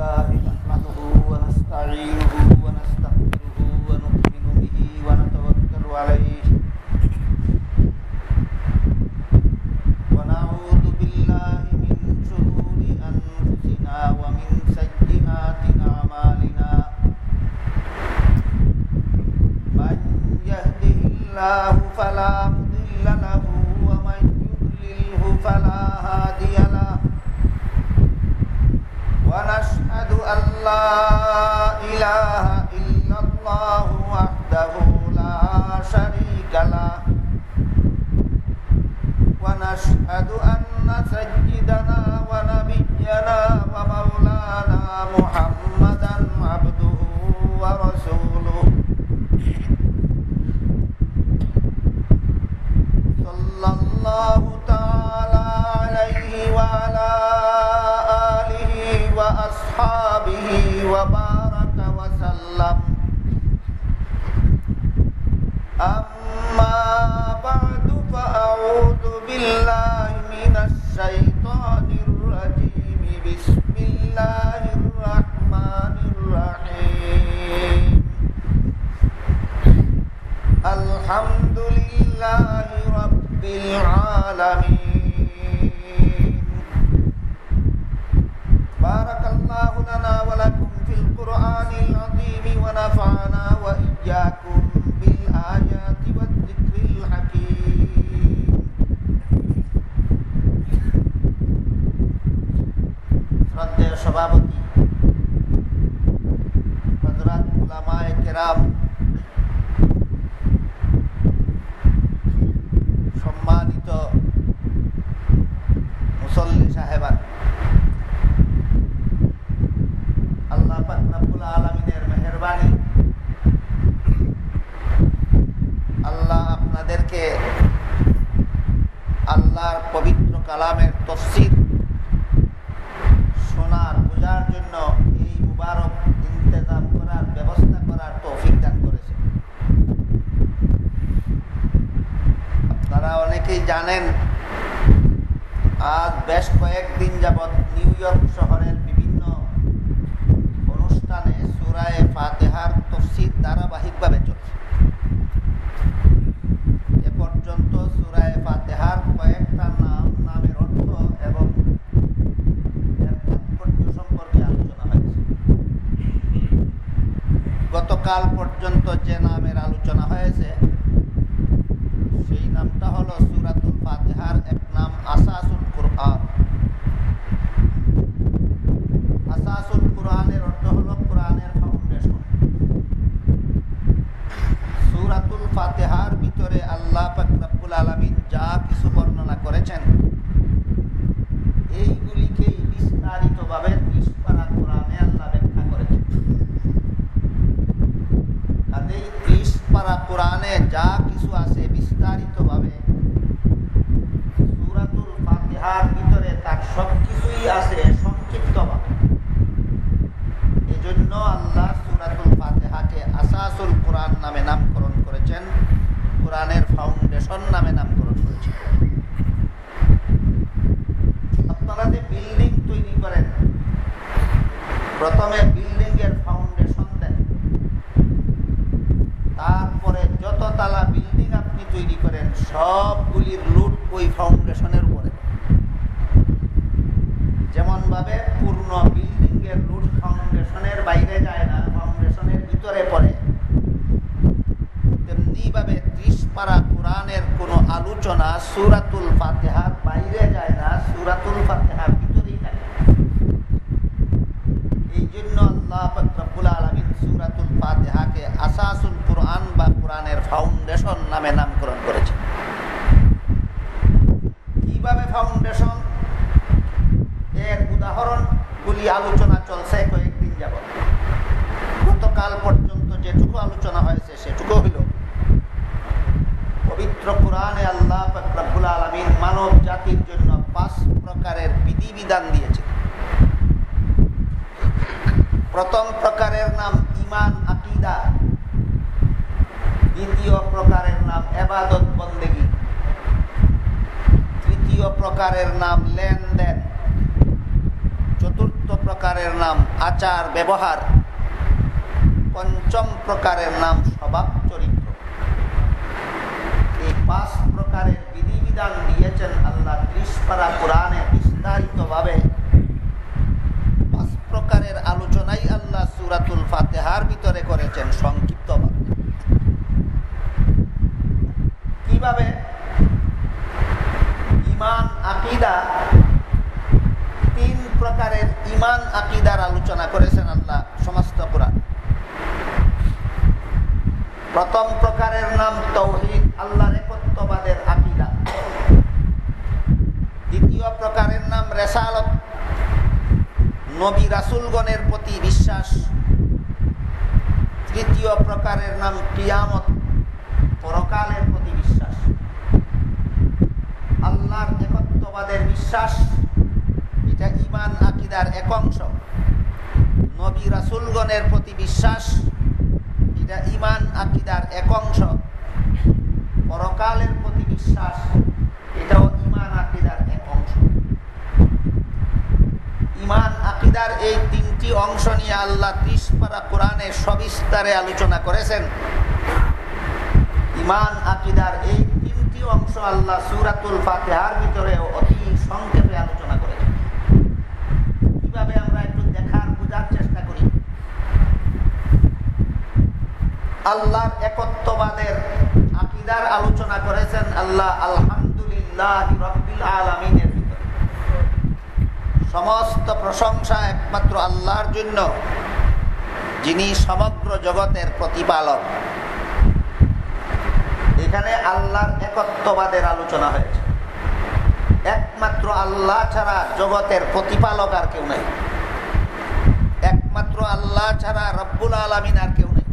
uh, অনেকেই জানেন? আজ বেশ কয়েকদিন যাবৎ নিউ ইয়র্ক শহরের বিভিন্ন অনুষ্ঠানে সুরায় ফাতেহার তফসির ধারাবাহিকভাবে চলছে। এ পর্যন্ত সুরায় ফাতেহার কয়েকটা নাম, নামের অর্থ এবং এর তাৎপর্য সম্পর্কে আলোচনা হয়েছে। গতকাল পর্যন্ত যে নামের আলোচনা হয়েছে, সেই নাম হলো সুরাতুল ফাতেহার এক নাম আসাস। প্রথম প্রকারের নাম ইমান আকিদা। দ্বিতীয় প্রকারের নাম এবাদত বন্দেগী। তৃতীয় প্রকারের নাম লেনদেন। চতুর্থ প্রকারের নাম আচার ব্যবহার। পঞ্চম প্রকারের নাম স্বভাব চরিত্র। এই পাঁচ প্রকারের বিধিবিধান দিয়েছেন আল্লাহ ত্রিশ পারা কোরআনে বিস্তারিতভাবে প্রকারের আলোচনাই আল্লাহ সুরাতুল ফাতেহার ভিতরে করেছেন সংক্ষিপ্তভাবে। কীভাবে ইমান, আকিদা, তিন প্রকারের ইমান, আকিদার আলোচনা করেছেন আল্লাহ সমস্ত কোরআন। প্রথম প্রকারের নাম তৌহিদ, আল্লাহর একত্ববাদের আকিদা। দ্বিতীয় প্রকারের নাম রেসালত নবী রাসুলগণের প্রতি বিশ্বাস। তৃতীয় প্রকারের নাম কিয়ামত, পরকালের প্রতি বিশ্বাস। আল্লাহর একত্ববাদের বিশ্বাস, এটা ইমান আকিদার এক অংশ। নবী রাসুলগণের প্রতি বিশ্বাস, এটা ইমান আকিদার এক অংশ। পরকালের প্রতি বিশ্বাস এটাও ইমান আকিদার এক অংশ আকিদার এই তিনটি অংশ নিয়ে আল্লাহ পারা কোরআনে সবিস্তারে আলোচনা করেছেন। ইমান আকিদার এই তিনটি অংশ আল্লাহ সুরাতুল ফাতেহার ভিতরে অতি সংক্ষেপে আলোচনা করেছেন। কীভাবে আমরা একটু দেখার, বোঝার চেষ্টা করি? আল্লাহর একত্ববাদের আকিদার আলোচনা করেছেন আল্লাহ আলহামদুলিল্লাহ রব্বিল আলমিনের সমস্ত প্রশংসা একমাত্র আল্লাহর জন্য, যিনি সমগ্র জগতের প্রতিপালক। এখানে আল্লাহর একত্ববাদের আলোচনা হয়েছে। একমাত্র আল্লাহ ছাড়া জগতের প্রতিপালক আর কেউ নেই। একমাত্র আল্লাহ ছাড়া রব্বুল আলমিন আর কেউ নেই।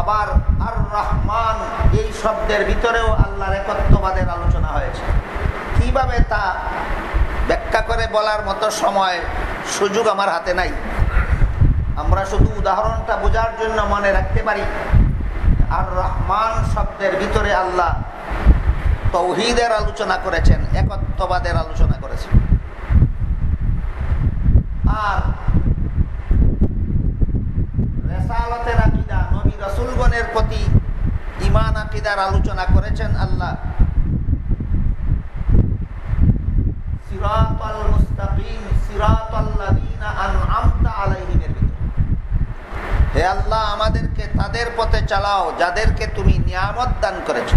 আবার আর রহমান এই শব্দের ভিতরেও আল্লাহর একত্ববাদের আলোচনা হয়েছে। কীভাবে তা ব্যাখ্যা করে বলার মতো সময় সুযোগ আমার হাতে নাই। আমরা শুধু উদাহরণটা বোঝার জন্য মনে রাখতে পারি, আর রহমান শব্দের ভিতরে আল্লাহ তৌহিদের আলোচনা করেছেন, একত্ববাদের আলোচনা করেছেন। আর রেসালতের আকিদা নবী রসুলগণের প্রতি ইমান আকিদার আলোচনা করেছেন আল্লাহ সিরাতাল হে আল্লাহ, আমাদেরকে তাদের পথে চালাও, যাদেরকে তুমি নিয়ামত দান করেছ।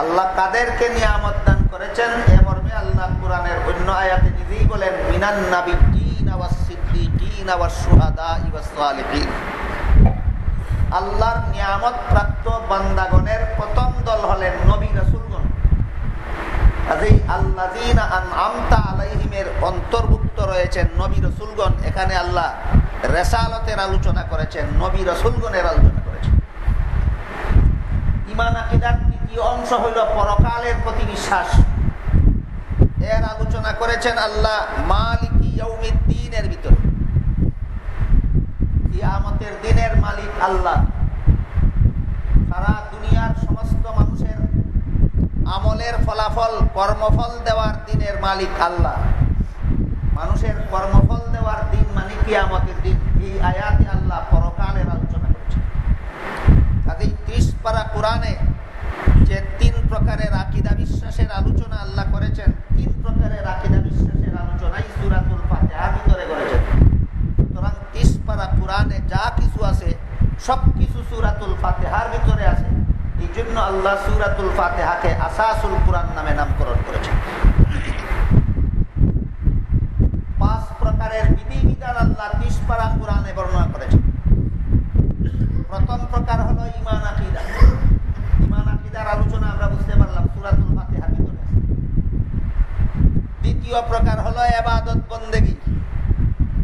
আল্লাহ কাদেরকে নিয়ামত দান করেছেন? এ মর্মে আল্লাহ কোরআনের অন্য আয়াতে নিজেই বলেন, মিনান নাবিদ্দিন ওয়াস সিদ্দিকিন ওয়াস শুহাদা ওয়াস সালিহিন আল্লাহর নিয়ামত প্রাপ্ত বান্দাগণের প্রথম দল হলেন নবী অন্তর্ভুক্ত রয়েছেন নবী রাসূলগণ। এখানে আল্লাহ রেসালতের আলোচনা করেছেন, নবী রসুলগণের আলোচনা করেছেন। ইমান আকিদার তৃতীয় অংশ হইল পরকালের প্রতি বিশ্বাস। এর আলোচনা করেছেন আল্লাহ মালিকি ভিতরে। দিনের মালিক আল্লাহ সারা দুনিয়ার সমস্ত মানুষের আমলের ফলাফল, কর্মফল দেওয়ার দিনের মালিক আল্লাহ। মানুষের কর্মফল দেওয়ার দিন মানে কিয়ামতের দিন। এই আয়াতে আল্লাহ পরকালের আলোচনা করছে কাজেই ত্রিশ পারা কোরআনে যে তিন প্রকারের আকিদা বিশ্বাসের আলোচনা আল্লাহ করেছেন, তিন প্রকারের আকিদা বিশ্বাসের আলোচনাই সুরাতুল ফাতেহার ভিতরে করেছেন। সুতরাং ত্রিশ পারা কোরআনে যা কিছু আছে সব কিছু সুরাতুল ফাতেহার ভিতরে আছে। এই জন্য আল্লাহ সুরাতুল ফাতেহাকে আসাসুল কোরআন নামে নামকরণ করেছেন। পাঁচ প্রকারের বিধিবিধান আল্লাহ পারা কোরআনে বর্ণনা করেছেন। প্রথম প্রকার হলো ইমান আকিদা। ইমান আকিদার আলোচনা আমরা বুঝতে পারলাম সুরাতুল ফাতিহার ভিতরে দ্বিতীয় প্রকার হলো এবাদত বন্দেগি।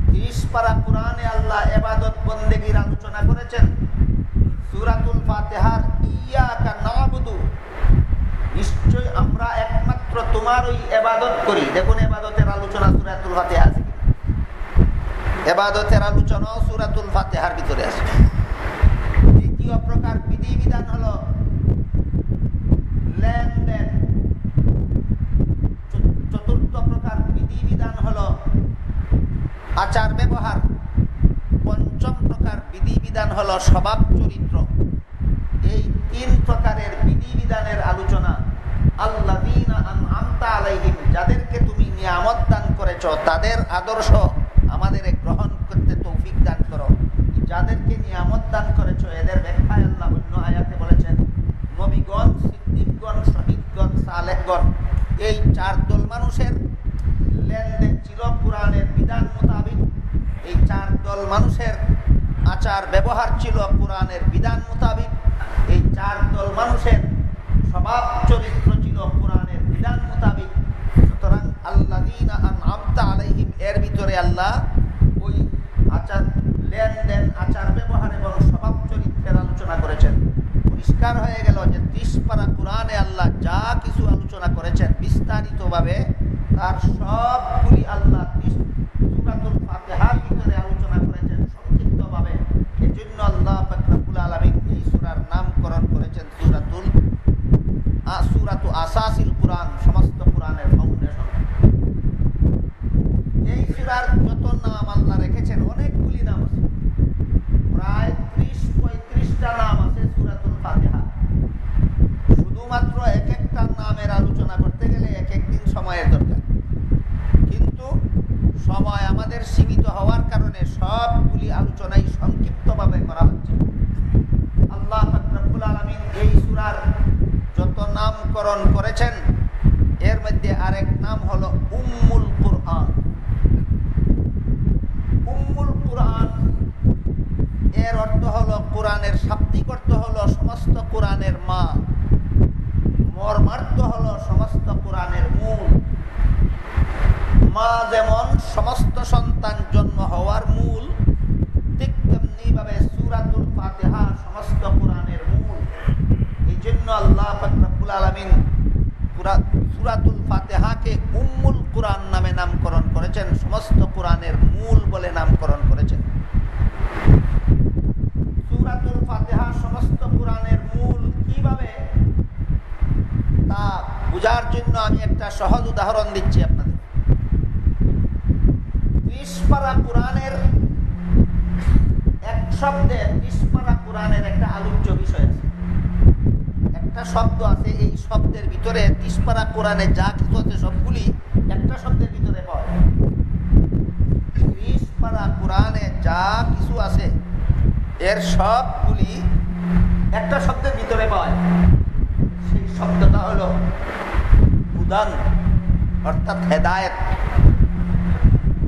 ত্রিশ পারা কোরআনে আল্লাহ এবাদত বন্দেগির আলোচনা করেছেন। সুরাতুল ফাতেহার ইয়াকা নিশ্চয় আমরা একমাত্র তোমার ওই এবাদত করি। দেখুন, এবাদতের আলোচনা সুরাতুল ফাতেহা আছে এবাদতের আলোচনাও সুরাতুল ফাতেহার ভিতরে আছে। দ্বিতীয় প্রকার বিধিবিধান হলো? লেনদেন। চতুর্থ প্রকার বিধিবিধান আচার ব্যবহার পঞ্চম প্রকার বিধিবিধান হলো স্বভাব চরিত্র। তিন প্রকারের বিধিবিধানের আলোচনা। আলাইহিম, যাদেরকে তুমি নিয়ামত দান করেছ, তাদের আদর্শ আমাদের গ্রহণ করতে তৌফিক দান করো। যাদেরকে নিয়ামত দান করেছ, এদের ব্যাখ্যায় আল্লাহ অন্য আয়াতে বলেছেন, নবীগণ, সিদ্দিকগণ, শহীদগণ, সালেহগণ, এই চার দল মানুষের লেনদেন ছিল কোরআনের বিধান মোতাবিক। এই চার দল মানুষের আচার ব্যবহার ছিল কোরআনের বিধান মোতাবিক। চার দল মানুষের স্বভাব চরিত্র ছিল কোরআনের বিধান মোতাবিক। সুতরাং আল্লাহ আলাইহিম, এর ভিতরে আল্লাহ ওই আচার, লেনদেন, আচার ব্যবহার এবং স্বভাব চরিত্রের আলোচনা করেছেন। পরিষ্কার হয়ে গেল যে তিস পারা কোরআনে আল্লাহ যা কিছু আলোচনা করেছেন বিস্তারিতভাবে তার সবগুলি আল্লাহ সুরাতুল ফাতিহার ভিতরে আলোচনা করেছেন সংক্ষিপ্তভাবে এই জন্য আল্লাহ ফাকরাবুল আলমিন এই সুরার নামকরণ করেছেন সুরাতুল সুরাতু আসাসিল কোরআন সমস্ত কোরআনের ফাউন্ডেশন এই সুরার যত নাম আল্লাহ রেখেছেন অনেকগুলি নাম আছে প্রায় ত্রিশ পঁয়ত্রিশটা নাম আছে সুরাতুল ফাতিহা শুধুমাত্র এক একটা নামের আলোচনা করতে গেলে এক একদিন সময়ের দরকার কিন্তু সময় আমাদের সীমিত হওয়ার কারণে সবগুলি আলোচনাই সংক্ষিপ্তভাবে করা হচ্ছে আল্লাহ ফাকরাবুল আলমিন এই সুরার যত নামকরণ করেছেন এর মধ্যে আরেক নাম হলো উম্মুল কুরআন উম্মুল কুরআন এর অর্থ হলো কোরআনের শাব্দিক অর্থ হলো সমস্ত কোরআনের মা। মর্মার্থ হলো সমস্ত কোরআনের মূল। মা যেমন সমস্ত সন্তান জন্ম হওয়ার মূল, ঠিক তেমনি ভাবে সুরাতুল ফাতেহা সমস্ত কোরআনের মূল। এই জন্য আল্লাহ ফাকরাবুল আলমিন সুরাতুল ফাতেহাকে উম্মুল কোরআন নামে নামকরণ করেছেন, সমস্ত কোরআনের মূল বলে নামকরণ করেছেন সুরাতুল ফাতেহা সমস্ত কোরআনের মূল কীভাবে? তা বুঝার জন্য আমি একটা সহজ উদাহরণ দিচ্ছি আপনাদের। ত্রিশ পারা এক শব্দে ত্রিশ পারা কোরআনের একটা আলোচ্য বিষয় আছে। একটা শব্দ আছে, এই শব্দের ভিতরে ত্রিশ পারা কোরআনে যা কিছু আছে সবগুলি একটা শব্দের ভিতরে যায় ত্রিশ পারা কোরআনে যা কিছু আছে এর সবগুলি একটা শব্দের ভিতরে যায়। সেই শব্দটা হলো উদান অর্থাৎ হেদায়ত।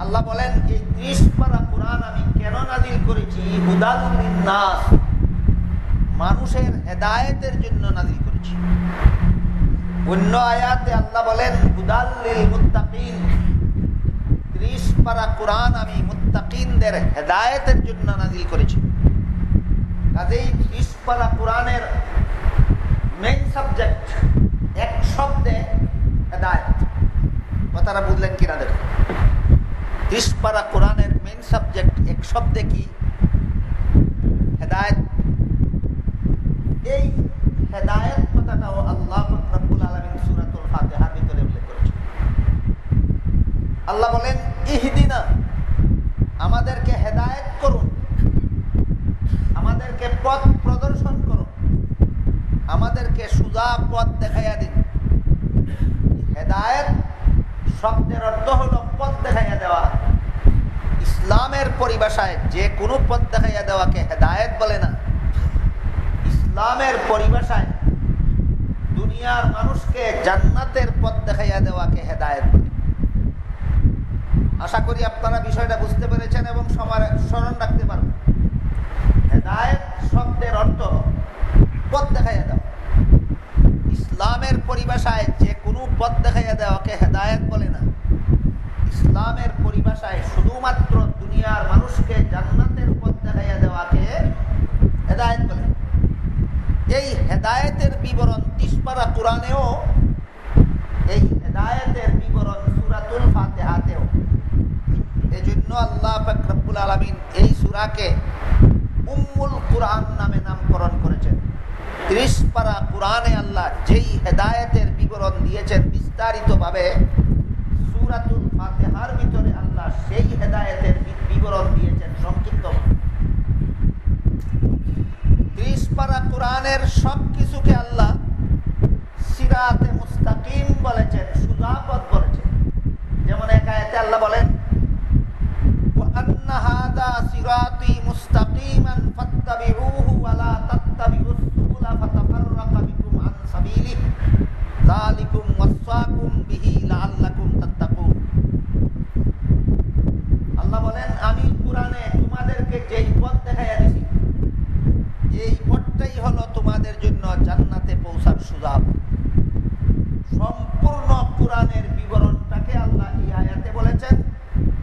আল্লাহ বলেন, এই ত্রিশ পারা কোরআন আমি কেন নাজিল করেছি? হুদাল নাস মানুষের হেদায়েতের জন্য নাজিল করেছি। অন্য আয়াতে আল্লাহ বলেন হুদাল্লিল মুত্তাকিন ত্রিশ পারা কোরআন আমি মুত্তাকিনদের হেদায়েতের জন্য নাজিল করেছি। কাজেই ত্রিশ পারা কোরআনের মেইন সাবজেক্ট এক শব্দে হেদায়ত। কথাটা বুঝলেন কিনা দেখুন। ত্রিশ পারা কোরআনের মেইন সাবজেক্ট এক শব্দে কি? হেদায়ত। এই হেদায়ত কথাটাও আল্লাহ রব্বুল আলমিন সুরাতুল ফাতেহার ভিতরে উল্লেখ করেছে আল্লাহ বলেন, ইহদিনা, আমাদেরকে হেদায়ত করুন। আমাদেরকে পথ প্রদর্শন করুন আমাদেরকে সুজা পথ দেখাইয়া দিন। হেদায়ত শব্দের অর্থ হলো পথ দেখাইয়া দেওয়া। ইসলামের পরিভাষায় যে কোনো পথ দেখাইয়া দেওয়াকে হেদায়ত বলে না। ইসলামের পরিভাষায় দুনিয়ার মানুষকে জান্নাতের পথ দেখাইয়া দেওয়াকে হেদায়ত বলে। আশা করি আপনারা বিষয়টা বুঝতে পেরেছেন এবং স্মরণ রাখতে পারবেন। হেদায়ত শব্দের অর্থ পথ দেখাইয়া দেওয়া ইসলামের পরিভাষায় যে কোনো পথ দেখাইয়া দেওয়াকে হেদায়ত বলে না। ইসলামের পরিভাষায় শুধুমাত্র দুনিয়ার মানুষকে জান্নাতের পথ দেখাইয়া দেওয়াকে হেদায়ত বলে। এই হেদায়তের বিবরণ তিসপারা কোরআনেও, এই হেদায়তের বিবরণ সুরাতুল ফাতেহাতেও। এই জন্য আল্লাহ ফকরবুল আলমিন এই সুরাকে উম্মুল কোরআন নামে নামকরণ করেছেন। ত্রিশ পারা কোরআনে আল্লাহ যেই হেদায়তের বিবরণ দিয়েছেন বিস্তারিতভাবে, সুরাতুল ফাতেহার ভিতরে আল্লাহ সেই হেদায়তের বিবরণ দিয়েছেন সংক্ষিপ্ত। ত্রিশ কোরআনের সব কিছুকে আল্লাহ সিরাতে মুস্তাকিম বলেছেন সুজাপদ বলেছেন। যেমন একায়েতে আল্লাহ বলেন وأن هذا صراطي مستقيما فاتبعوه ولا تتبعوا السبل فتفرق بكم عن سبيله ذلكم وصاكم به لعلكم تتقون আল্লাহ বলেন আমি কোরআনে তোমাদেরকে যেই পথ দেখাইয়া দিছি এই পথটাই হলো তোমাদের জন্য জান্নাতে পৌঁছার সুযোগ সম্পূর্ণ কোরআনের বিবরণটাকে আল্লাহ এই আয়াতে বলেছেন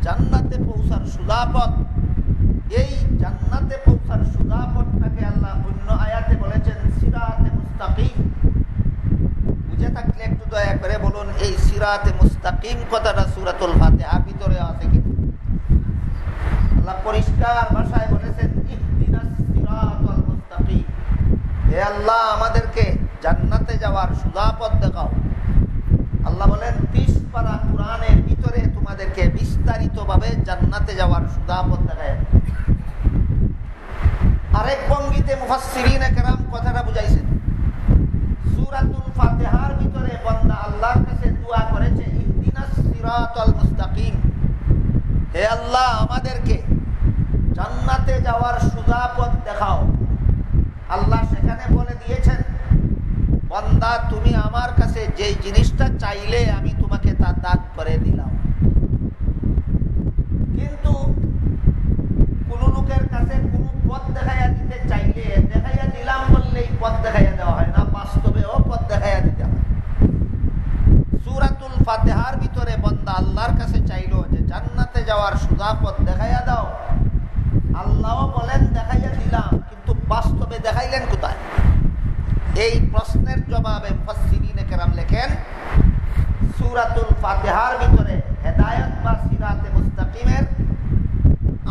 জান্নাতে পৌঁছার সুদাপথ এই জান্নাতে পৌঁছার সুদাপথটাকে আল্লাহ অন্য আয়াতে বলেছেন সিরাতে মুস্তাকিম। বুঝে থাকলে একটু দয়া করে বলুন, এই সিরাতে মুস্তাকিম কথাটা সুরাতুল ফাতিহার ভিতরে আছে কিন্তু আল্লাহ পরিষ্কার ভাষায় বলেছেন হে আল্লাহ, আমাদেরকে জান্নাতে যাওয়ার সুদাপথ দেখাও। আল্লাহ বলেন তিস পারা কোরআনের ভিতরে তোমাদেরকে বিস্তারিত ভাবে জান্নাতে যাওয়ার সুদাপথ দেখায়। আরেক ভঙ্গিতে একরাম কথাটা বুঝাইছেন। ফাতিহার ভিতরে বান্দা আল্লাহর কাছে দোয়া করেছে, ইহদিনাস সিরাতাল মুস্তাকিম। হে আল্লাহ, আমাদেরকে জান্নাতে যাওয়ার দেখাও। আল্লাহ সেখানে বলে দিয়েছেন, বন্দা, তুমি আমার কাছে যেই জিনিসটা চাইলে আমি তোমাকে তা দান করে দিলাম কিন্তু কোন লোকের কাছে কোন পথ দেখাইয়া দিতে চাইলে দেখাইয়া দিলাম বললেই পথ দেখাইয়া দেওয়া হয় না বাস্তবেও পথ দেখাইয়া দিতে হয়। সুরাতুল ফাতেহার ভিতরে বন্দা আল্লাহর কাছে চাইলো যে জান্নাতে যাওয়ার সুদা পথ দেখাইয়া দাও। আল্লাহও বলেন, দেখাইয়া দিলাম, কিন্তু বাস্তবে দেখাইলেন কোথায়? এই প্রশ্নের জবাবে মুফাসসিরিনে কেরাম লেখেন, সূরাতুল ফাতিহার ভিতরে হেদায়েত বা সিরাতে মুস্তাকিমের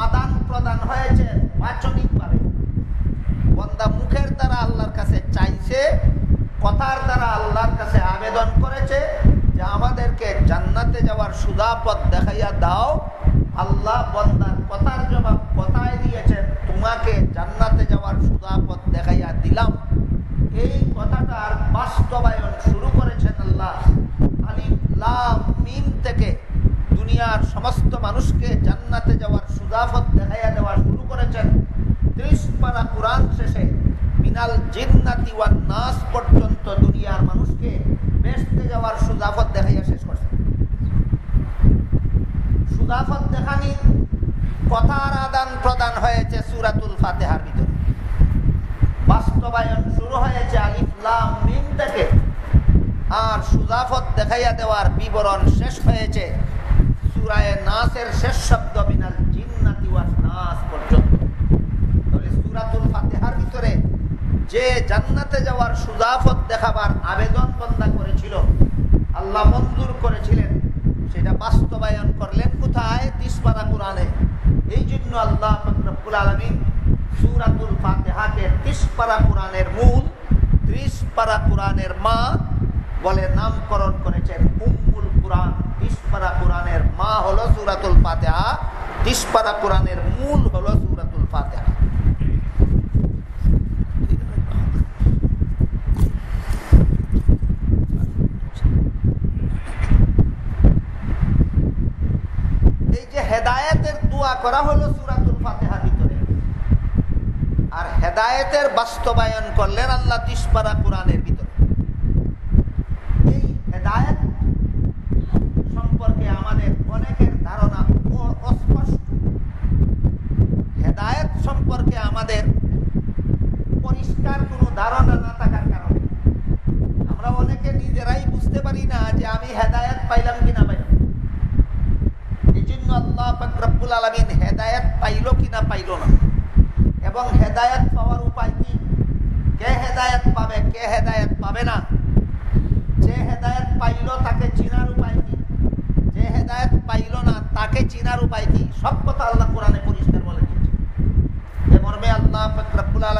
আদান প্রদান হয়েছে বাচনিকভাবে বন্দা মুখের দ্বারা আল্লাহর কাছে চাইছে কথার দ্বারা আল্লাহর কাছে আবেদন করেছে যে আমাদেরকে জান্নাতে যাওয়ার সুদাপথ দেখাইয়া দাও। আল্লাহ বন্দার কথার জবাব কথায় দিয়েছেন, তোমাকে জান্নাতে যাওয়ার সুদাপথ দেখাইয়া দিলাম এই কথাটার বাস্তবায়ন শুরু করেছেন আল্লাহ আলিফ লাম মিম থেকে দুনিয়ার সমস্ত মানুষকে জান্নাতে যাওয়ার সুদাফত দেখাইয়া দেওয়া শুরু করেছেন ত্রিশ পারা কোরআন শেষে মিনাল জিন্নাতি ওয়ান নাস পর্যন্ত দুনিয়ার মানুষকে বেসতে যাওয়ার সুদাফত দেখাইয়া শেষ করছেন সুদাফত দেখানি কথার আদান প্রদান হয়েছে সুরাতুল ফাতেহার ভিতরে বাস্তবায়ন শুরু হয়েছে আলিফলাম মিম থেকে আর সুজাফত দেখাইয়া দেওয়ার বিবরণ শেষ হয়েছে সুরায় নাসের শেষ শব্দ বিনাল জিন্নাতি ওয়াস নাস পর্যন্ত তাহলে সুরাতুল ফাতিহার ভিতরে যে জান্নাতে যাওয়ার সুজাফত দেখাবার আবেদন বন্দা করেছিল আল্লাহ মঞ্জুর করেছিলেন সেটা বাস্তবায়ন করলেন কোথায় তিসপাড়া কোরআনে এই জন্য আল্লাহ ফকরবুল আলমিন সুরাতুল ফাতেহাকে ত্রিশ পারা কোরআনের মূল ত্রিশ পারা কোরআনের মা বলে নামকরণ করেছেন উম্মুল কোরআন ত্রিশ পারা কোরআনের মা হলো সুরাতুল ফাতেহা ত্রিশ পারা কোরআনের মূল হলো সুরাতুল ফাতেহা এই যে হেদায়েতের দোয়া করা হলো সুরাতুল ফাতেহার ভিতরে। আর হেদায়েতের বাস্তবায়ন করলেন আল্লাহ তিসপারা কোরআনের ভিতরে। ধারণা অস্পষ্ট। হেদায়েত সম্পর্কে আমাদের পরিষ্কার কোনো ধারণা না থাকার কারণে। আমরা অনেকে নিজেরাই বুঝতে পারি না যে আমি হেদায়েত পাইলাম কিনা পাইলাম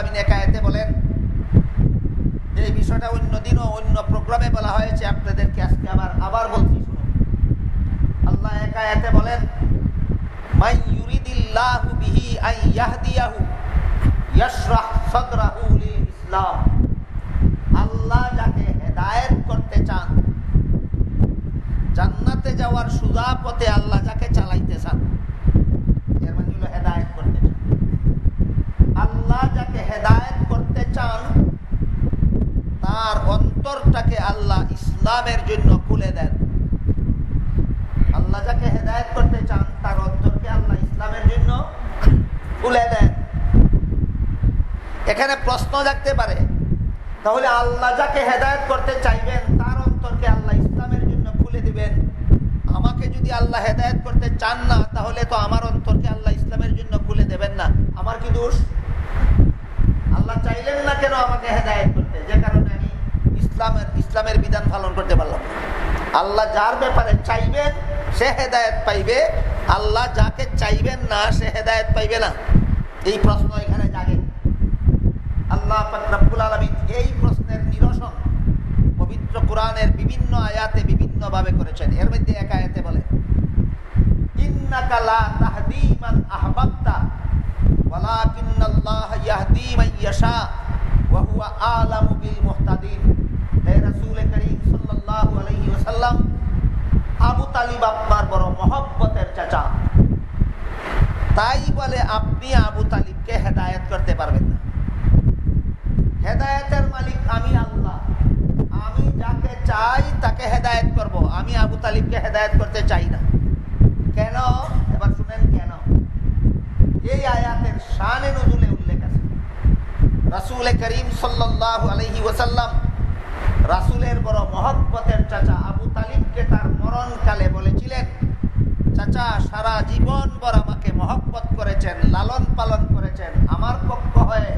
যে যে একায়তে বলেন, এই বিষয়টা অন্য দিনও অন্য প্রোগ্রামে বলা হয়েছে, আপনাদেরকে আজকে আবার আবার বলছি, শুনুন। আল্লাহ একায়তে বলেন মাই ইউরিদিল্লাহু বিহি আই ইয়াহদিয়াহু, ইয়াশরাহ সাদরাহু লিল ইসলাম হেদায়েত করতে চান, জান্নাতে যাওয়ার সুজা পথে আল্লাহ যাকে চালাইতে চান, এর মানে হলো হেদায়েত করতে চান। আল্লাহ যাকে হেদায়েত করতে চান, তার অন্তরটাকে আল্লাহ ইসলামের জন্য খুলে দেন আল্লাহ যাকে হেদায়েত করতে চান তার অন্তরকে আল্লাহ ইসলামের জন্য খুলে দেন এখানে প্রশ্ন জাগতে পারে। তাহলে আল্লাহ যাকে হেদায়ত করতে চাইবেন, তার অন্তরকে আল্লাহ ইসলামের জন্য খুলে দিবেন। আমাকে যদি আল্লাহ হেদায়ত করতে চান না, তাহলে তো আমার অন্তরকে আল্লাহ ইসলামের জন্য খুলে দেবেন না। আমার কি দোষ? আল্লাহ চাইলেন না কেন আমাকে হেদায়ত করতে? যে কারণে আমি ইসলামের ইসলামের বিধান পালন করতে পারলাম আল্লাহ যার ব্যাপারে চাইবেন, সে হেদায়ত পাইবে। আল্লাহ যাকে চাইবেন না, সে হেদায়ত পাইবে না। এই প্রশ্ন আল্লাহ রব্বুল আলমিন এই প্রশ্নের নিরসন পবিত্র কোরআনের বিভিন্ন আয়াতে বিভিন্ন ভাবে করেছেন। এর মধ্যে এক আয়াতে বলে আবু তালিব আপনার বড় মহব্বতের চাচা তাই বলে আপনি আবু তালিবকে হেদায়ত করতে পারবেন না হেদায়তের মালিক আমি আল্লাহ আমি যাকে চাই তাকে হেদায়ত করব। আমি আবু তালিবকে হেদায়ত করতে চাই না কেন এবার শুনেন কেন এই আয়াতের শানে নজুলে উল্লেখ আছে রাসুল করিম সাল্লাহ আলহি ওসাল্লাম রাসুলের বড় মহব্বতের চাচা আবু তালিবকে তার মরণকালে বলেছিলেন চাচা সারা জীবন বর আমাকে মহব্বত করেছেন লালন পালন করেছেন আমার পক্ষ হয়ে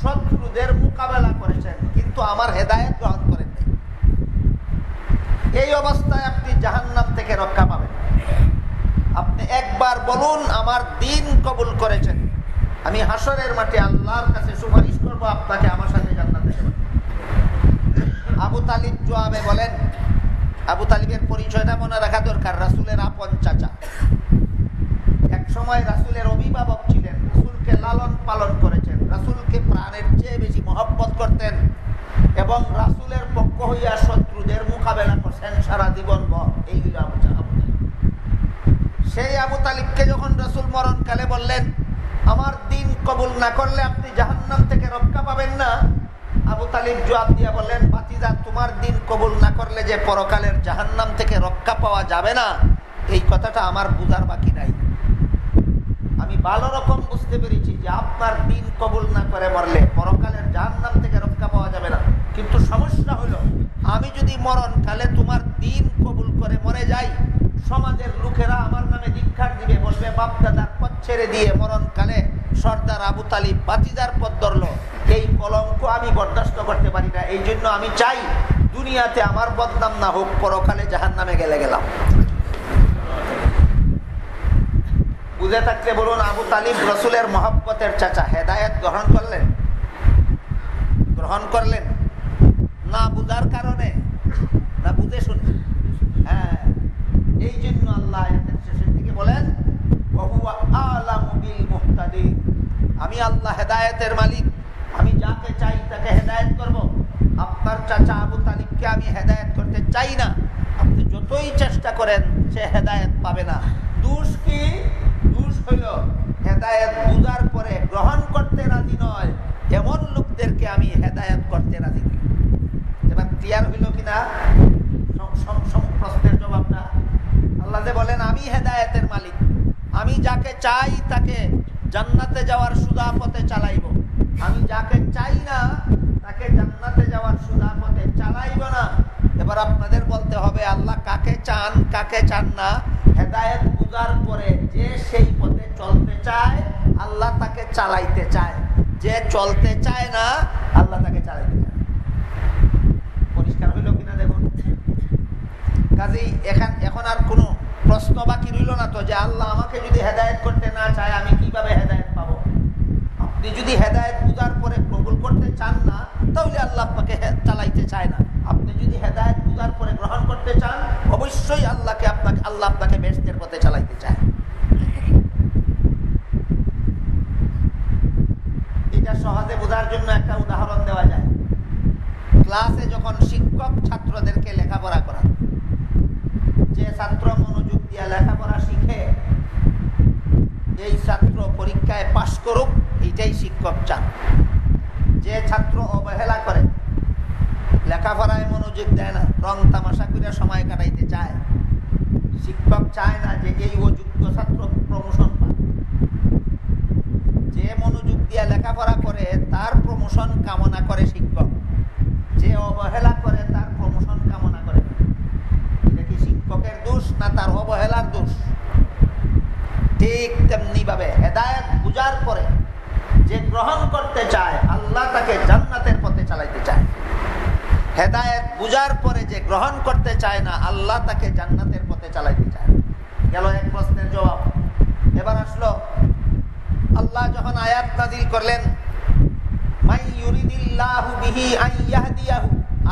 শত্রুদের মোকাবেলা করেছেন কিন্তু আমার হেদায়ত গ্রহণ করেন এই অবস্থায় আপনি জাহান্নাম থেকে রক্ষা পাবেন আপনি একবার বলুন আমার দিন কবুল করেছেন আমি হাসরের মাঠে আল্লাহর কাছে সুপারিশ করব আপনাকে আমার সাথে জান্নাতে আবু তালিব জোয়াবে বলেন আবু তালিবের পরিচয়টা মনে রাখা দরকার রাসুলের আপন চাচা এক সময় রাসুলের অভিভাবক ছিলেন রাসুলকে লালন পালন করেছেন রাসুলকে প্রাণের চেয়ে বেশি মহব্বত করতেন এবং রাসুলের পক্ষ হইয়া শত্রুদের মোকাবেলা করছেন সারা জীবন এই হইল আবু সেই আবু তালিবকে যখন রাসুল মরণকালে বললেন আমার দিন কবুল না করলে আপনি জাহান্নাম থেকে রক্ষা পাবেন না আবু তালিব জবাব দিয়া বললেন বাতিদা তোমার দিন কবুল না করলে যে পরকালের জাহান্নাম থেকে রক্ষা পাওয়া যাবে না, এই কথাটা আমার বুঝার বাকি নাই। আমি ভালো রকম বুঝতে পেরেছি যে আপনার দিন কবুল না করে মরলে পরকালের যার নাম থেকে রক্ষা পাওয়া যাবে না। কিন্তু সমস্যা হলো, আমি যদি মরণকালে তোমার দিন কবুল করে মরে যাই। সমাজের লোকেরা আমার নামে দীক্ষার দিবে, বলবে, বাপ দাদার পথ ছেড়ে দিয়ে মরণকালে সর্দার আবু তালিব বাতিদার পথ ধরলো। এই কলঙ্ক আমি বরদাস্ত করতে পারি না। এই জন্য আমি চাই দুনিয়াতে আমার বদনাম না হোক, পরকালে জাহান নামে গেলে গেলাম। বুঝে থাকলে বলুন, আবু তালিব রসুলের মহব্বতের চাচা হেদায়ত গ্রহণ করলেন? গ্রহণ করলেন? না বুঝার কারণে? না বুঝে শুনে? হ্যাঁ এই জন্য আল্লাহ শেষের দিকে বলেন আমি আল্লাহ হেদায়তের মালিক। আমি যাকে চাই তাকে হেদায়ত করব। আপনার চাচা আবু তালিবকে আমি হেদায়ত করতে চাই না। আপনি যতই চেষ্টা করেন, সে হেদায়ত পাবে না। দুষ কি? হইল, হেদায়ত বুঝার পরে গ্রহণ করতে রাজি নয় এমন লোকদেরকে আমি হেদায়ত করতে রাজি নই এবার ক্লিয়ার হইল কিনা? প্রশ্নের জবাবটা। আল্লাহ বলেন, আমি হেদায়তের মালিক। আমি যাকে চাই তাকে জান্নাতে যাওয়ার সুদা পথে চালাইব। আমি যাকে চাই না তাকে জান্নাতে যাওয়ার সুদা পথে চালাইব না। এবার আপনাদের বলতে হবে, আল্লাহ কাকে চান কাকে চান না? হেদায়ত বুঝার পরে যে সেই পথে চলতে চায়, আল্লাহ তাকে চালাইতে চায়। যে চলতে চায় না, আল্লাহ তাকে চালাইতে চায়। পরিষ্কার দেখুন। কাজেই এখন এখন আর কোনো প্রশ্ন বাকি না তো, যে আল্লাহ আমাকে যদি হেদায়ত করতে না চায়, আমি কীভাবে হেদায়ত পাবো? আপনি যদি পরে করতে চান না, তাহলে আল্লাহ আপনাকে চালাইতে চায় না। আপনি যদি হেদায়ত পরে গ্রহণ করতে চান, অবশ্যই আল্লাহকে আপনাকে আল্লাহ আপনাকে বেস্টের পথে চালাইতে চায় এটা সহজে বোঝার জন্য একটা উদাহরণ দেওয়া যায়। ক্লাসে যখন শিক্ষক ছাত্রদেরকে লেখাপড়া করা যে ছাত্র মনোযোগ দিয়ে লেখাপড়া শিখে, এই ছাত্র পরীক্ষায় পাশ করুক, এইটাই শিক্ষক চান। যে ছাত্র অবহেলা করে, লেখাপড়ায় মনোযোগ দেয় না, রং তামাশা করে সময় কাটাইতে চায়, শিক্ষক চায় না যে এই অযোগ্য ছাত্র প্রমোশন পায় যে মনোযোগ দিয়ে লেখাপড়া করে, তার প্রমোশন কামনা করে শিক্ষক। যে অবহেলা করে, তার প্রমোশন কামনা করে। এটা কি শিক্ষকের দোষ না তার অবহেলার দোষ? ঠিক তেমনি ভাবে হেদায়ত বুঝার পরে যে গ্রহণ করতে চায়, আল্লাহ তাকে জান্নাতের পথে চালাইতে চায়। হেদায়ত বুঝার পরে যে গ্রহণ করতে চায় না, আল্লাহ তাকে জান্নাতের পথে চালাইতে চায়। গেল এক প্রশ্নের জবাব। আল্লাহ যখন আয়াত নাজিল করলেন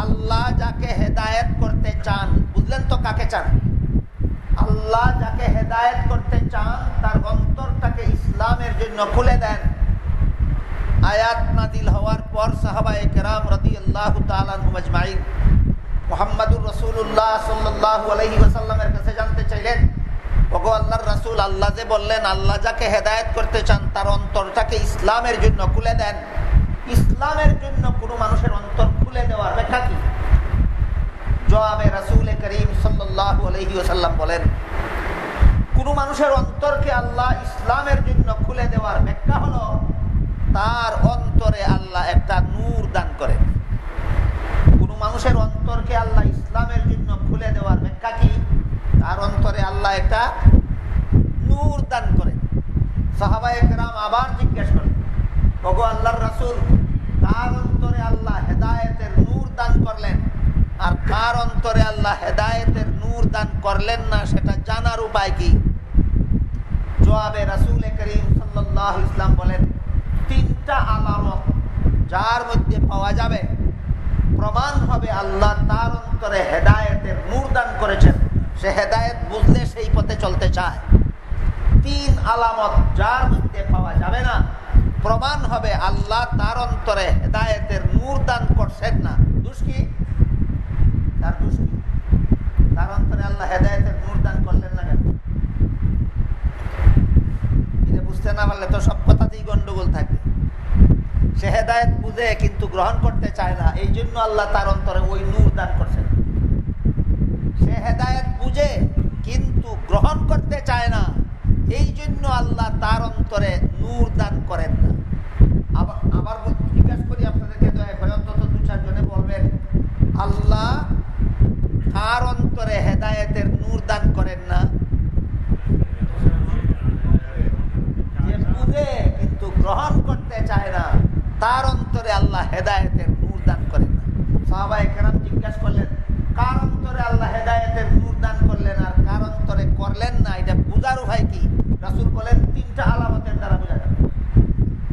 আল্লাহ যাকে হেদায়ত করতে চান, বুঝলেন তো কাকে চান? আল্লাহ যাকে হেদায়ত করতে চান, তার অন্তরটাকে ইসলামের জন্য খুলে দেন। আয়াত নাদিল হওয়ার পর সাহাবায়ে কেরাম রদি আল্লাহ তালাজমাইন মোহাম্মদুর রসুল্লাহ সাল্লাহ আলহি ওসাল্লামের কাছে জানতে চাইলেন ওগো রাসুল আল্লাহ যে বললেন, আল্লাহ যাকে হেদায়ত করতে চান, তার অন্তরটাকে ইসলামের জন্য খুলে দেন। ইসলামের জন্য কোনো মানুষের অন্তর খুলে দেওয়ার ব্যাখ্যা কি? জবাবে রাসুল করিম বলেন, কোনো মানুষের অন্তরকে আল্লাহ ইসলামের জন্য খুলে দেওয়ার ব্যাখ্যা হলো, তার অন্তরে আল্লাহ একটা নূর দান করেন। কোন মানুষের অন্তরকে আল্লাহ ইসলামের জন্য খুলে দেওয়ার ব্যাখ্যা কি? তার অন্তরে আল্লাহ একটা নূর দান করেন। সাহাবায় একরাম আবার জিজ্ঞেস করেন, ওগো আল্লাহর রাসুল তার অন্তরে আল্লাহ হেদায়েতের নূর দান করলেন? আর কার অন্তরে আল্লাহ হেদায়েতের নূর দান করলেন না, সেটা জানার উপায় কি? জবাবে রাসুল করিম সাল্লাহ ইসলাম বলেন, তিনটা আলামত যার মধ্যে পাওয়া যাবে। প্রমাণ হবে আল্লাহ তার অন্তরে হেদায়েতের নূর দান করেছেন। সে হেদায়েত বুঝলে সেই পথে চলতে চায়। তিন আলামত যার মধ্যে পাওয়া যাবে না, প্রমাণ হবে আল্লাহ তার অন্তরে হেদায়েতের নূর দান করছেন না। দুষ্কি তার দুষ্কি তার অন্তরে আল্লাহ হেদায়েতের নূর দান করলেন না কেন? বুঝতে না পারলে তো সব কথাতেই গন্ডগোল থাকবে সে হেদায়ত বুঝে কিন্তু গ্রহণ করতে চায় না এই জন্য আল্লাহ তার অন্তরে ওই নূর দান করছেন। হেদায়ত বুঝে, কিন্তু গ্রহণ করতে চায় না। এই জন্য আল্লাহ তার অন্তরে নূর দান করেন না। আবার আবার করি আপনাদেরকে দু চারজনে বলবেন, আল্লাহ কার অন্তরে হেদায়েতের নূর দান করেন না। বুঝে, কিন্তু গ্রহণ করতে চায় না, তার অন্তরে আল্লাহ হেদায়েতের নূর দান করেন না। সাহাবাই কেরাম জিজ্ঞাসা করলেন কার অন্তরে আল্লাহ হেদায়েতের নূর দান করলেন আর কার অন্তরে করলেন না এটা বুঝার উপায় কি রাসুল বলেন তিনটা আলামতের দ্বারা বোঝা যাবে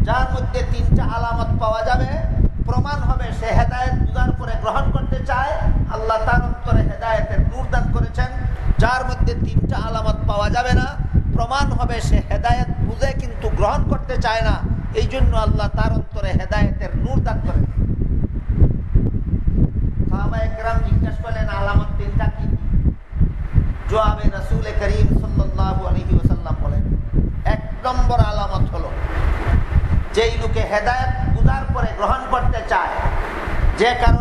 যার মধ্যে তিনটা আলামত পাওয়া যাবে প্রমাণ হবে সে হেদায়ত বুঝার পরে গ্রহণ করতে চায় আল্লাহ তার অন্তরে হেদায়তের নূর দান করেছেন যার মধ্যে তিনটা আলামত পাওয়া যাবে না, প্রমাণ হবে সে হেদায়ত বুঝে কিন্তু গ্রহণ করতে চায় না। এই জন্য আল্লাহ তার অন্তরে হেদায়তের নূর দান করেন। করিম বলেন, এক নম্বর আলামত হলো গ্রহণ করতে চায়, যে কারণে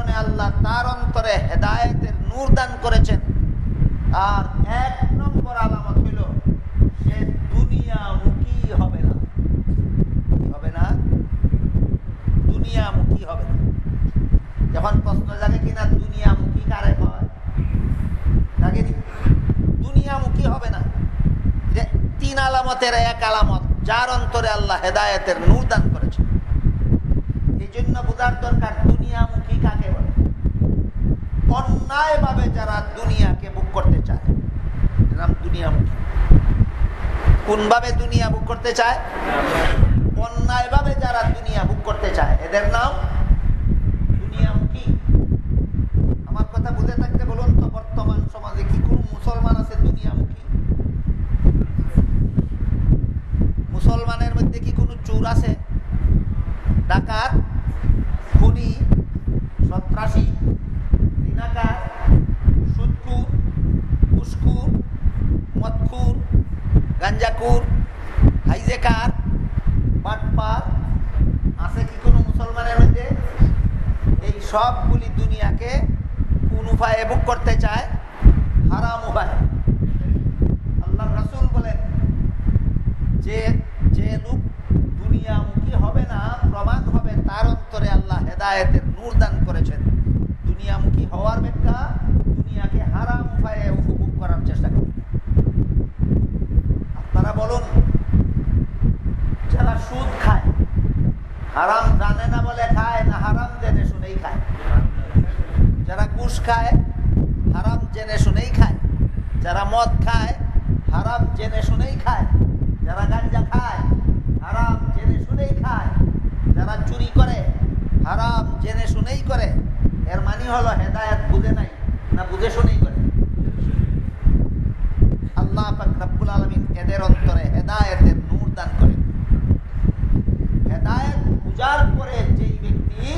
আপনারা বলুন, যারা সুদ খায়, হারাম জানে না বলে খায় না হারাম জেনে শুনেই খায়। যারা ঘুষ খায়, হারাম জেনে শুনেই খায়। যারা মদ খায়, হারাম জেনে শুনেই খায়। যারা গাঞ্জা খায়, হারাম জেনে শুনেই খায়। যারা চুরি করে, হারাম জেনে শুনেই করে। এর মানে হলো হেদায়ত বুঝে নাই, না বুঝে শুনেই করে? আল্লাহ পাক আলমিন এদের অন্তরে হেদায়তের নূর দান করেন। হেদায়ত পূজার পরে যেই ব্যক্তি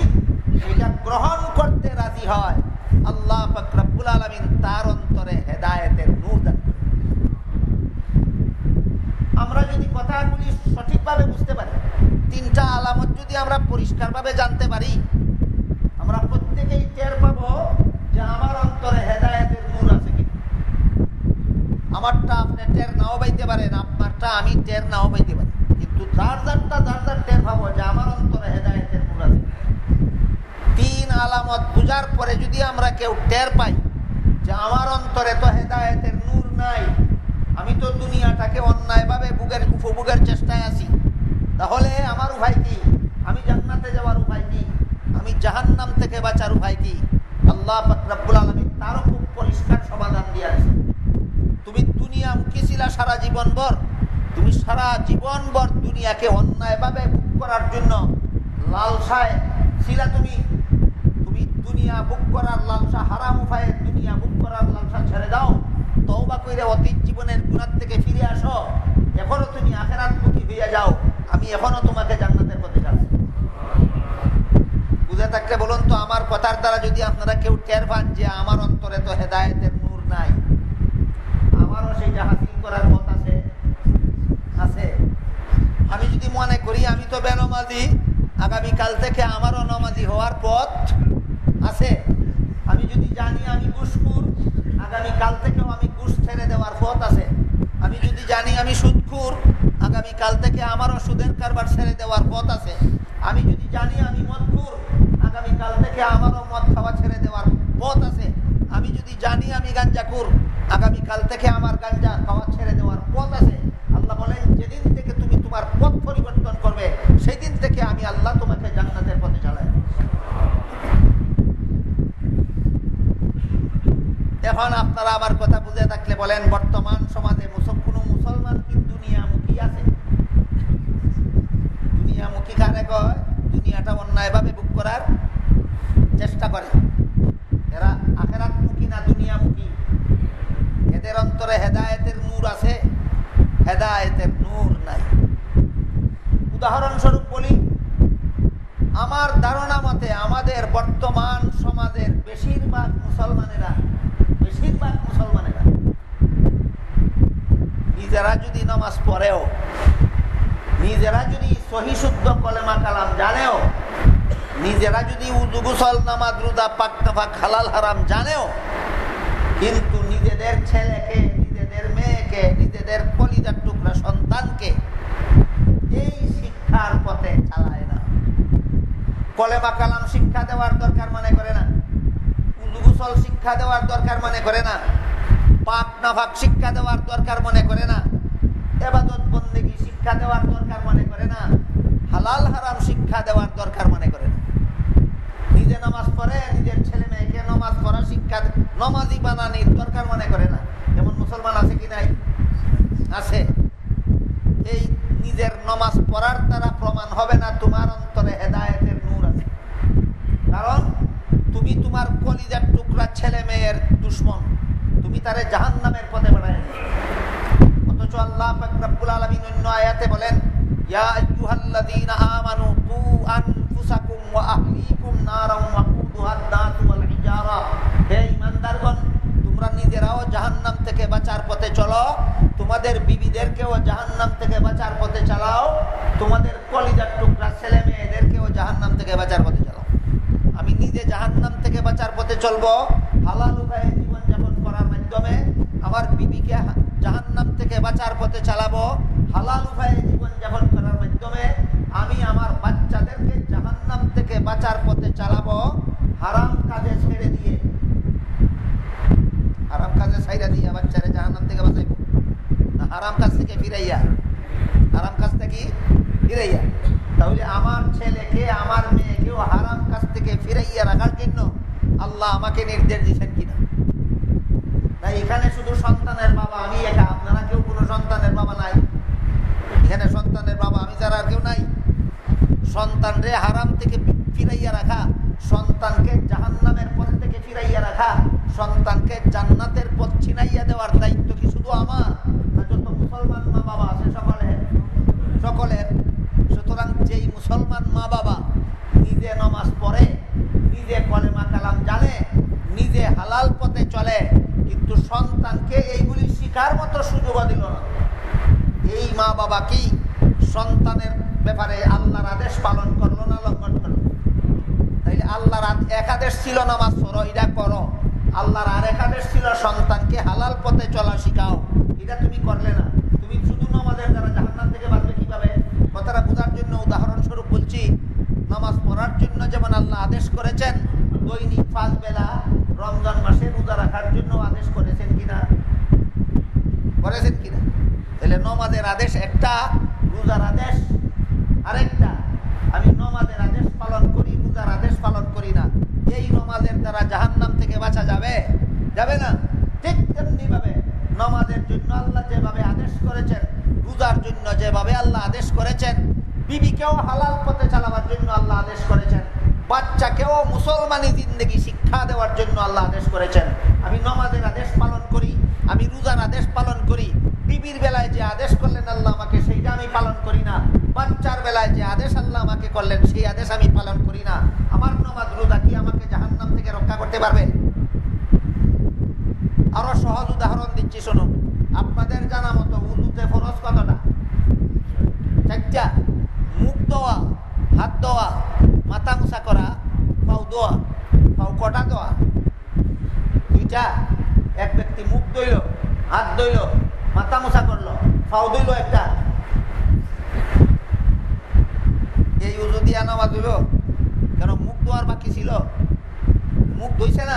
সেটা গ্রহণ করতে রাজি হয় আল্লাহ পাক আলমিন তার অন্তরে হেদায়তের নূর দান করেন। আমরা যদি কথাগুলি সঠিকভাবে বুঝতে পারি, তিনটা আলামত যদি আমরা পরিষ্কারভাবে জানতে পারি, আমরা প্রত্যেকেই টের পাবো যে আমার অন্তরে হেদায়তের আমারটা আপনি টের নাও পাইতে পারেন আপনারটা আমি টের নাও পাইতে পারি। কিন্তু যার যারটা, যার যার টের পাবো, যে আমার অন্তরে হেদায়তের নূর আছে। তিন আলামত বুঝার পরে যদি আমরা কেউ টের পাই, যে আমার অন্তরে তো হেদায়তের নূর নাই, আমি তো দুনিয়াটাকে অন্যায়ভাবে বুকের উপভোগের চেষ্টায় আছি, তাহলে আমার উপায় কি? আমি জান্নাতে যাওয়ার উপায় কি? আমি জাহান্নাম থেকে বাঁচার উপায় কি? আল্লাহ রাব্বুল আলমী তারও খুব পরিষ্কার সমাধান দিয়ে আছে তুমি দুনিয়া মুখী ছিলা সারা জীবন ভর তুমি সারা জীবন ভর দুনিয়াকে অন্যায়ভাবে বুক করার জন্য লালসায় ছিলা তুমি। তুমি দুনিয়া বুক করার লালসা, হারাম উপায়ে দুনিয়া বুক করার লালসা ছেড়ে দাও। তওবা কইরে অতীত জীবনের গুণার থেকে ফিরে আসো। এখনও তুমি আখেরাত মুখী হইয়া যাও। আমি এখনও তোমাকে জান্নাতের পথে যাচ্ছি। বুঝে থাকলে বলুন তো, আমার কথার দ্বারা যদি আপনারা কেউ টের পান যে আমার অন্তরে তো হেদায়েতের নূর নাই। আছে। আমি যদি মনে করি, আমি তো বেনমাজি। আগামীকাল থেকে আমারও নমাজি হওয়ার পথ আছে। আমি যদি জানি আমি ঘুষখুর আগামীকাল থেকেও আমি ঘুষ ছেড়ে দেওয়ার পথ আছে। আমি যদি জানি আমি সুদখুর, আগামীকাল থেকে আমারও সুদের কারবার ছেড়ে দেওয়ার পথ আছে। আমি যদি জানি আমি মদখুর, আগামীকাল থেকে আমারও মদ খাওয়া ছেড়ে দেওয়ার পথ আছে যদি জানি আমি গাঞ্জা কর আগামীকাল থেকে আমার গাঞ্জা খাওয়া ছেড়ে দেওয়ার পথ আছে। আল্লাহ বলেন, যেদিন থেকে তুমি তোমার পথ পরিবর্তন করবে সেই দিন থেকে আমি আল্লাহ তোমাকে জান্নাতের পথে চালাই। এখন আপনারা আমার কথা বুঝে থাকলে বলেন, বর্তমান সমাজে কোন মুসলমান কি দুনিয়ামুখী আছে দুনিয়ামুখী কারে কয় দুনিয়াটা অন্যায়ভাবে বুক করার চেষ্টা করে এরা আখেরাত মুখী না দুনিয়ামুখী এদের অন্তরে হেদায়েতের নূর আছে হেদায়েতের নূর নাই উদাহরণস্বরূপ বলি আমার ধারণা মতে আমাদের বর্তমান সমাজের বেশিরভাগ মুসলমানেরা বেশিরভাগ মুসলমানেরা নিজেরা যদি নামাজ পড়েও নিজেরা যদি সহি শুদ্ধ কলেমা কালাম জানেও নিজেরা যদি উদু হারাম জানেও, কিন্তু নিজেদের ছেলেকে, নিজেদের মেয়েকে, নিজেদের টুকরা সন্তানকে এই শিক্ষার পথে চালায় না। কলেমা কালাম শিক্ষা দেওয়ার দরকার মনে করে না। শিক্ষা দেওয়ার দরকার মনে করে না। পাক নাফাক শিক্ষা দেওয়ার দরকার মনে করে না এবাদত বন্দেগী শিক্ষা দেওয়ার দরকার মনে করে না হালাল হারাম শিক্ষা দেওয়ার দরকার মনে করে না নিজে নামাজ পড়ে নিজের ছেলে মেয়েকে নামাজ পড়া শিক্ষা নমাজি বানানির দরকার মনে করে না এমন মুসলমান আছে কি নাই আছে এই নিজের নমাজ পড়ার দ্বারা প্রমাণ হবে না তোমার অন্তরে হেদায়েতের নূর আছে কারণ তুমি তোমার কলিজার টুকরা ছেলে মেয়ের দুশ্মন তুমি তারে জাহান নামের পথে বাড়ায় অথচ আল্লাহ রব্বুল আলমিন অন্য আয়াতে বলেন ইয়া আইয়ুহাল্লাযীনা আমানু কু আনফুসাকুম ওয়া আহলিকুম নারাম ওয়াকুদুহা ওকুদুহা দাতু ওয়াল হিজারা হে ঈমানদারগণ তোমরা নিজেরাও জাহান্নাম থেকে বাঁচার পথে চলো তোমাদের বিবিদেরকেও জাহান্নাম থেকে বাঁচার পথে চালাও তোমাদের কলিজার টুকরা ছেলে মেয়েদেরকেও জাহান্নাম থেকে বাঁচার পথে চালাও আমি নিজে জাহান্নাম থেকে বাঁচার পথে চলবো হালাল উপায়ে জীবনযাপন করার মাধ্যমে আমার বিবিকে জাহান্নাম থেকে বাঁচার পথে চালাবো। হালাল উপায়ে জীবনযাপন করার মাধ্যমে আমি আমার বাচ্চাদেরকে জাহান্নাম থেকে বাঁচার পথে চালাবো। হারাম কাজে ছেড়ে দিয়ে। হারাম কাজে ছাইরা দিয়া বাচ্চারে জাহান্নাম থেকে বাঁচাইব। হারাম কাজ থেকে ফিরাইয়া। হারাম কাজ থেকে ফিরাইয়া। তাহলে আমার ছেলেকে, আমার মেয়েকেও হারাম কাজ থেকে ফিরাইয়া রাখার জন্য আল্লাহ আমাকে নির্দেশ দিচ্ছেন কিনা না, এখানে শুধু সন্তানের বাবা, আমি একা। আপনারা কেউ কোনো সন্তানের বাবা নাই। এখানে সন্তানের বাবা, আমি যারা কেউ নাই। সন্তান রে হারাম থেকে ফিরাইয়া রাখা, সন্তানকে জাহান্নামের পথ থেকে ফিরাইয়া রাখা, সন্তানকে জান্নাতের পথ ছিনাইয়া দেওয়ার দায়িত্ব কি শুধু আমার? না যত মুসলমান মা বাবা আছে সকলের। সকলের। সুতরাং যেই মুসলমান মা বাবা নিজে নমাজ পড়ে, নিজে কলেমা কালাম জানে, নিজে হালাল পথে চলে কিন্তু সন্তানকে এইগুলি শিকার মতো সুযোগও দিল না। এই মা বাবা কি সন্তানের ব্যাপারে আল্লাহর আদেশ পালন করল না লঙ্ঘন করল? তাইলে আল্লাহর আদ- এক আদেশ ছিল নামাজ পড়ো, এটা করো। আল্লাহর আর এক আদেশ ছিল সন্তানকে হালাল পথে চলা শিখাও। এটা তুমি করলে না। তুমি শুধু নামাজের দ্বারা জাহান্নাম থেকে বাঁচবে কীভাবে? কথাটা বোঝার জন্য উদাহরণস্বরূপ বলছি, নামাজ পড়ার জন্য যেমন আল্লাহ আদেশ করেছেন দৈনিক পাঁচ বেলা রমজান মাসে রোজা রাখার জন্য আদেশ করেছেন কিনা? করেছেন কিনা? তাহলে নমাজের আদেশ একটা, রোজার আদেশ আরেকটা। আমি নমাজের আদেশ পালন করি, রোজার আদেশ পালন করি না। এই নমাজের দ্বারা জাহান্নাম থেকে বাঁচা যাবে? যাবে না। ঠিক তেমনি ভাবে নমাজের জন্য আল্লাহ যেভাবে আদেশ করেছেন, রোজার জন্য যেভাবে আল্লাহ আদেশ করেছেন, বিবিকেও হালাল পথে চালাবার জন্য আল্লাহ আদেশ করেছেন। বাচ্চাকেও মুসলমানি জিন্দগি শিক্ষা দেওয়ার জন্য আল্লাহ আদেশ করেছেন। আমি নমাজের আদেশ পালন করি, আমি রোজার আদেশ পালন করি। বিবির বেলায় যে আদেশ করলেন আল্লাহ আমাকে, সেইটা আমি পালন করি না। বাচ্চার বেলায় যে আদেশ আল্লাহ আমাকে করলেন, সেই আদেশ আমি পালন করি না। আমার নমাজ রোজা কি আমাকে জাহান্নাম থেকে রক্ষা করতে পারবে? আরও সহজ উদাহরণ দিচ্ছি, শুনুন। আপনাদের জানা মতো উদুতে ফরজ কতটা? মুখ দেওয়া হাত দেওয়া মাথা মুছা করা পাও দোয়া পাও কটা দেওয়া দুইটা এক ব্যক্তি মুখ দইল হাত দইল মাথা মোছা করল পাও দইল একটা। এই উজু দিয়া নামাজ হইব, কেন মুখ দোয়ার বাকি ছিল? মুখ ধুইছে না?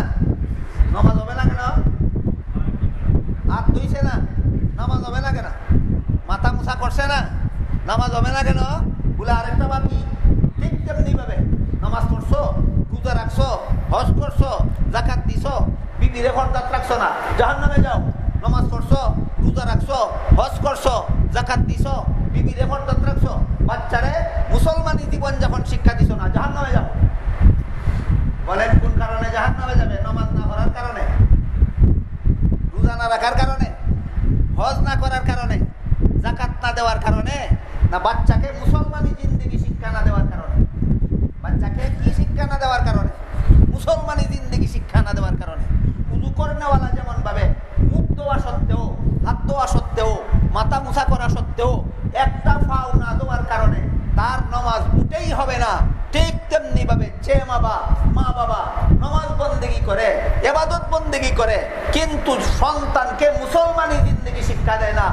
নামাজ হবে না কেন? হাত ধুইছে না? নামাজ হবে না কেন? মাথা মোছা করছে না? নামাজ হবে না কেন? বলে আরেকটা বাকি। ঠিক তেমনি ভাবে নামাজ পড়ছো, রোজা রাখছো, হজ করছ জাকাত দিছো বিবিরে খরদাত রাখছো না। জাহান নামে যাও, নামাজ পড়ছো, রোজা রাখছো, হজ করছ জাকাত দিছো, বিবিরে রাখছো। বাচ্চারে জীবন যখন শিক্ষা দিছো না জাহান নামে যাও। বলেন কোন কারণে জাহান নামে যাবে? নামাজ না করার কারণে? রোজা না রাখার কারণে? হজ না করার কারণে? জাকাত না দেওয়ার কারণে? না বাচ্চাকে মুসলমানি জিন্দিগি শিক্ষা না দেওয়ার কারণে? বাচ্চাকে কি শিক্ষা না দেওয়ার কারণে? মুসলমানি জিন্দিগি শিক্ষা না দেওয়ার কারণে উদু করেনেওয়ালা যেমন ভাবে মুখ দেওয়া সত্ত্বেও হাত দেওয়া সত্ত্বেও মাথা মুছা করা সত্ত্বেও একটা ফাও না দেওয়ার কারণে তার নমাজ উঠেই হবে না ঠিক তেমনি ভাবে যে মা বাবা মা বাবা নমাজ বন্দেগি করে বন্দেগি করে, কিন্তু সন্তানকে মুসলমানি জিন্দিগি শিক্ষা দেয় না।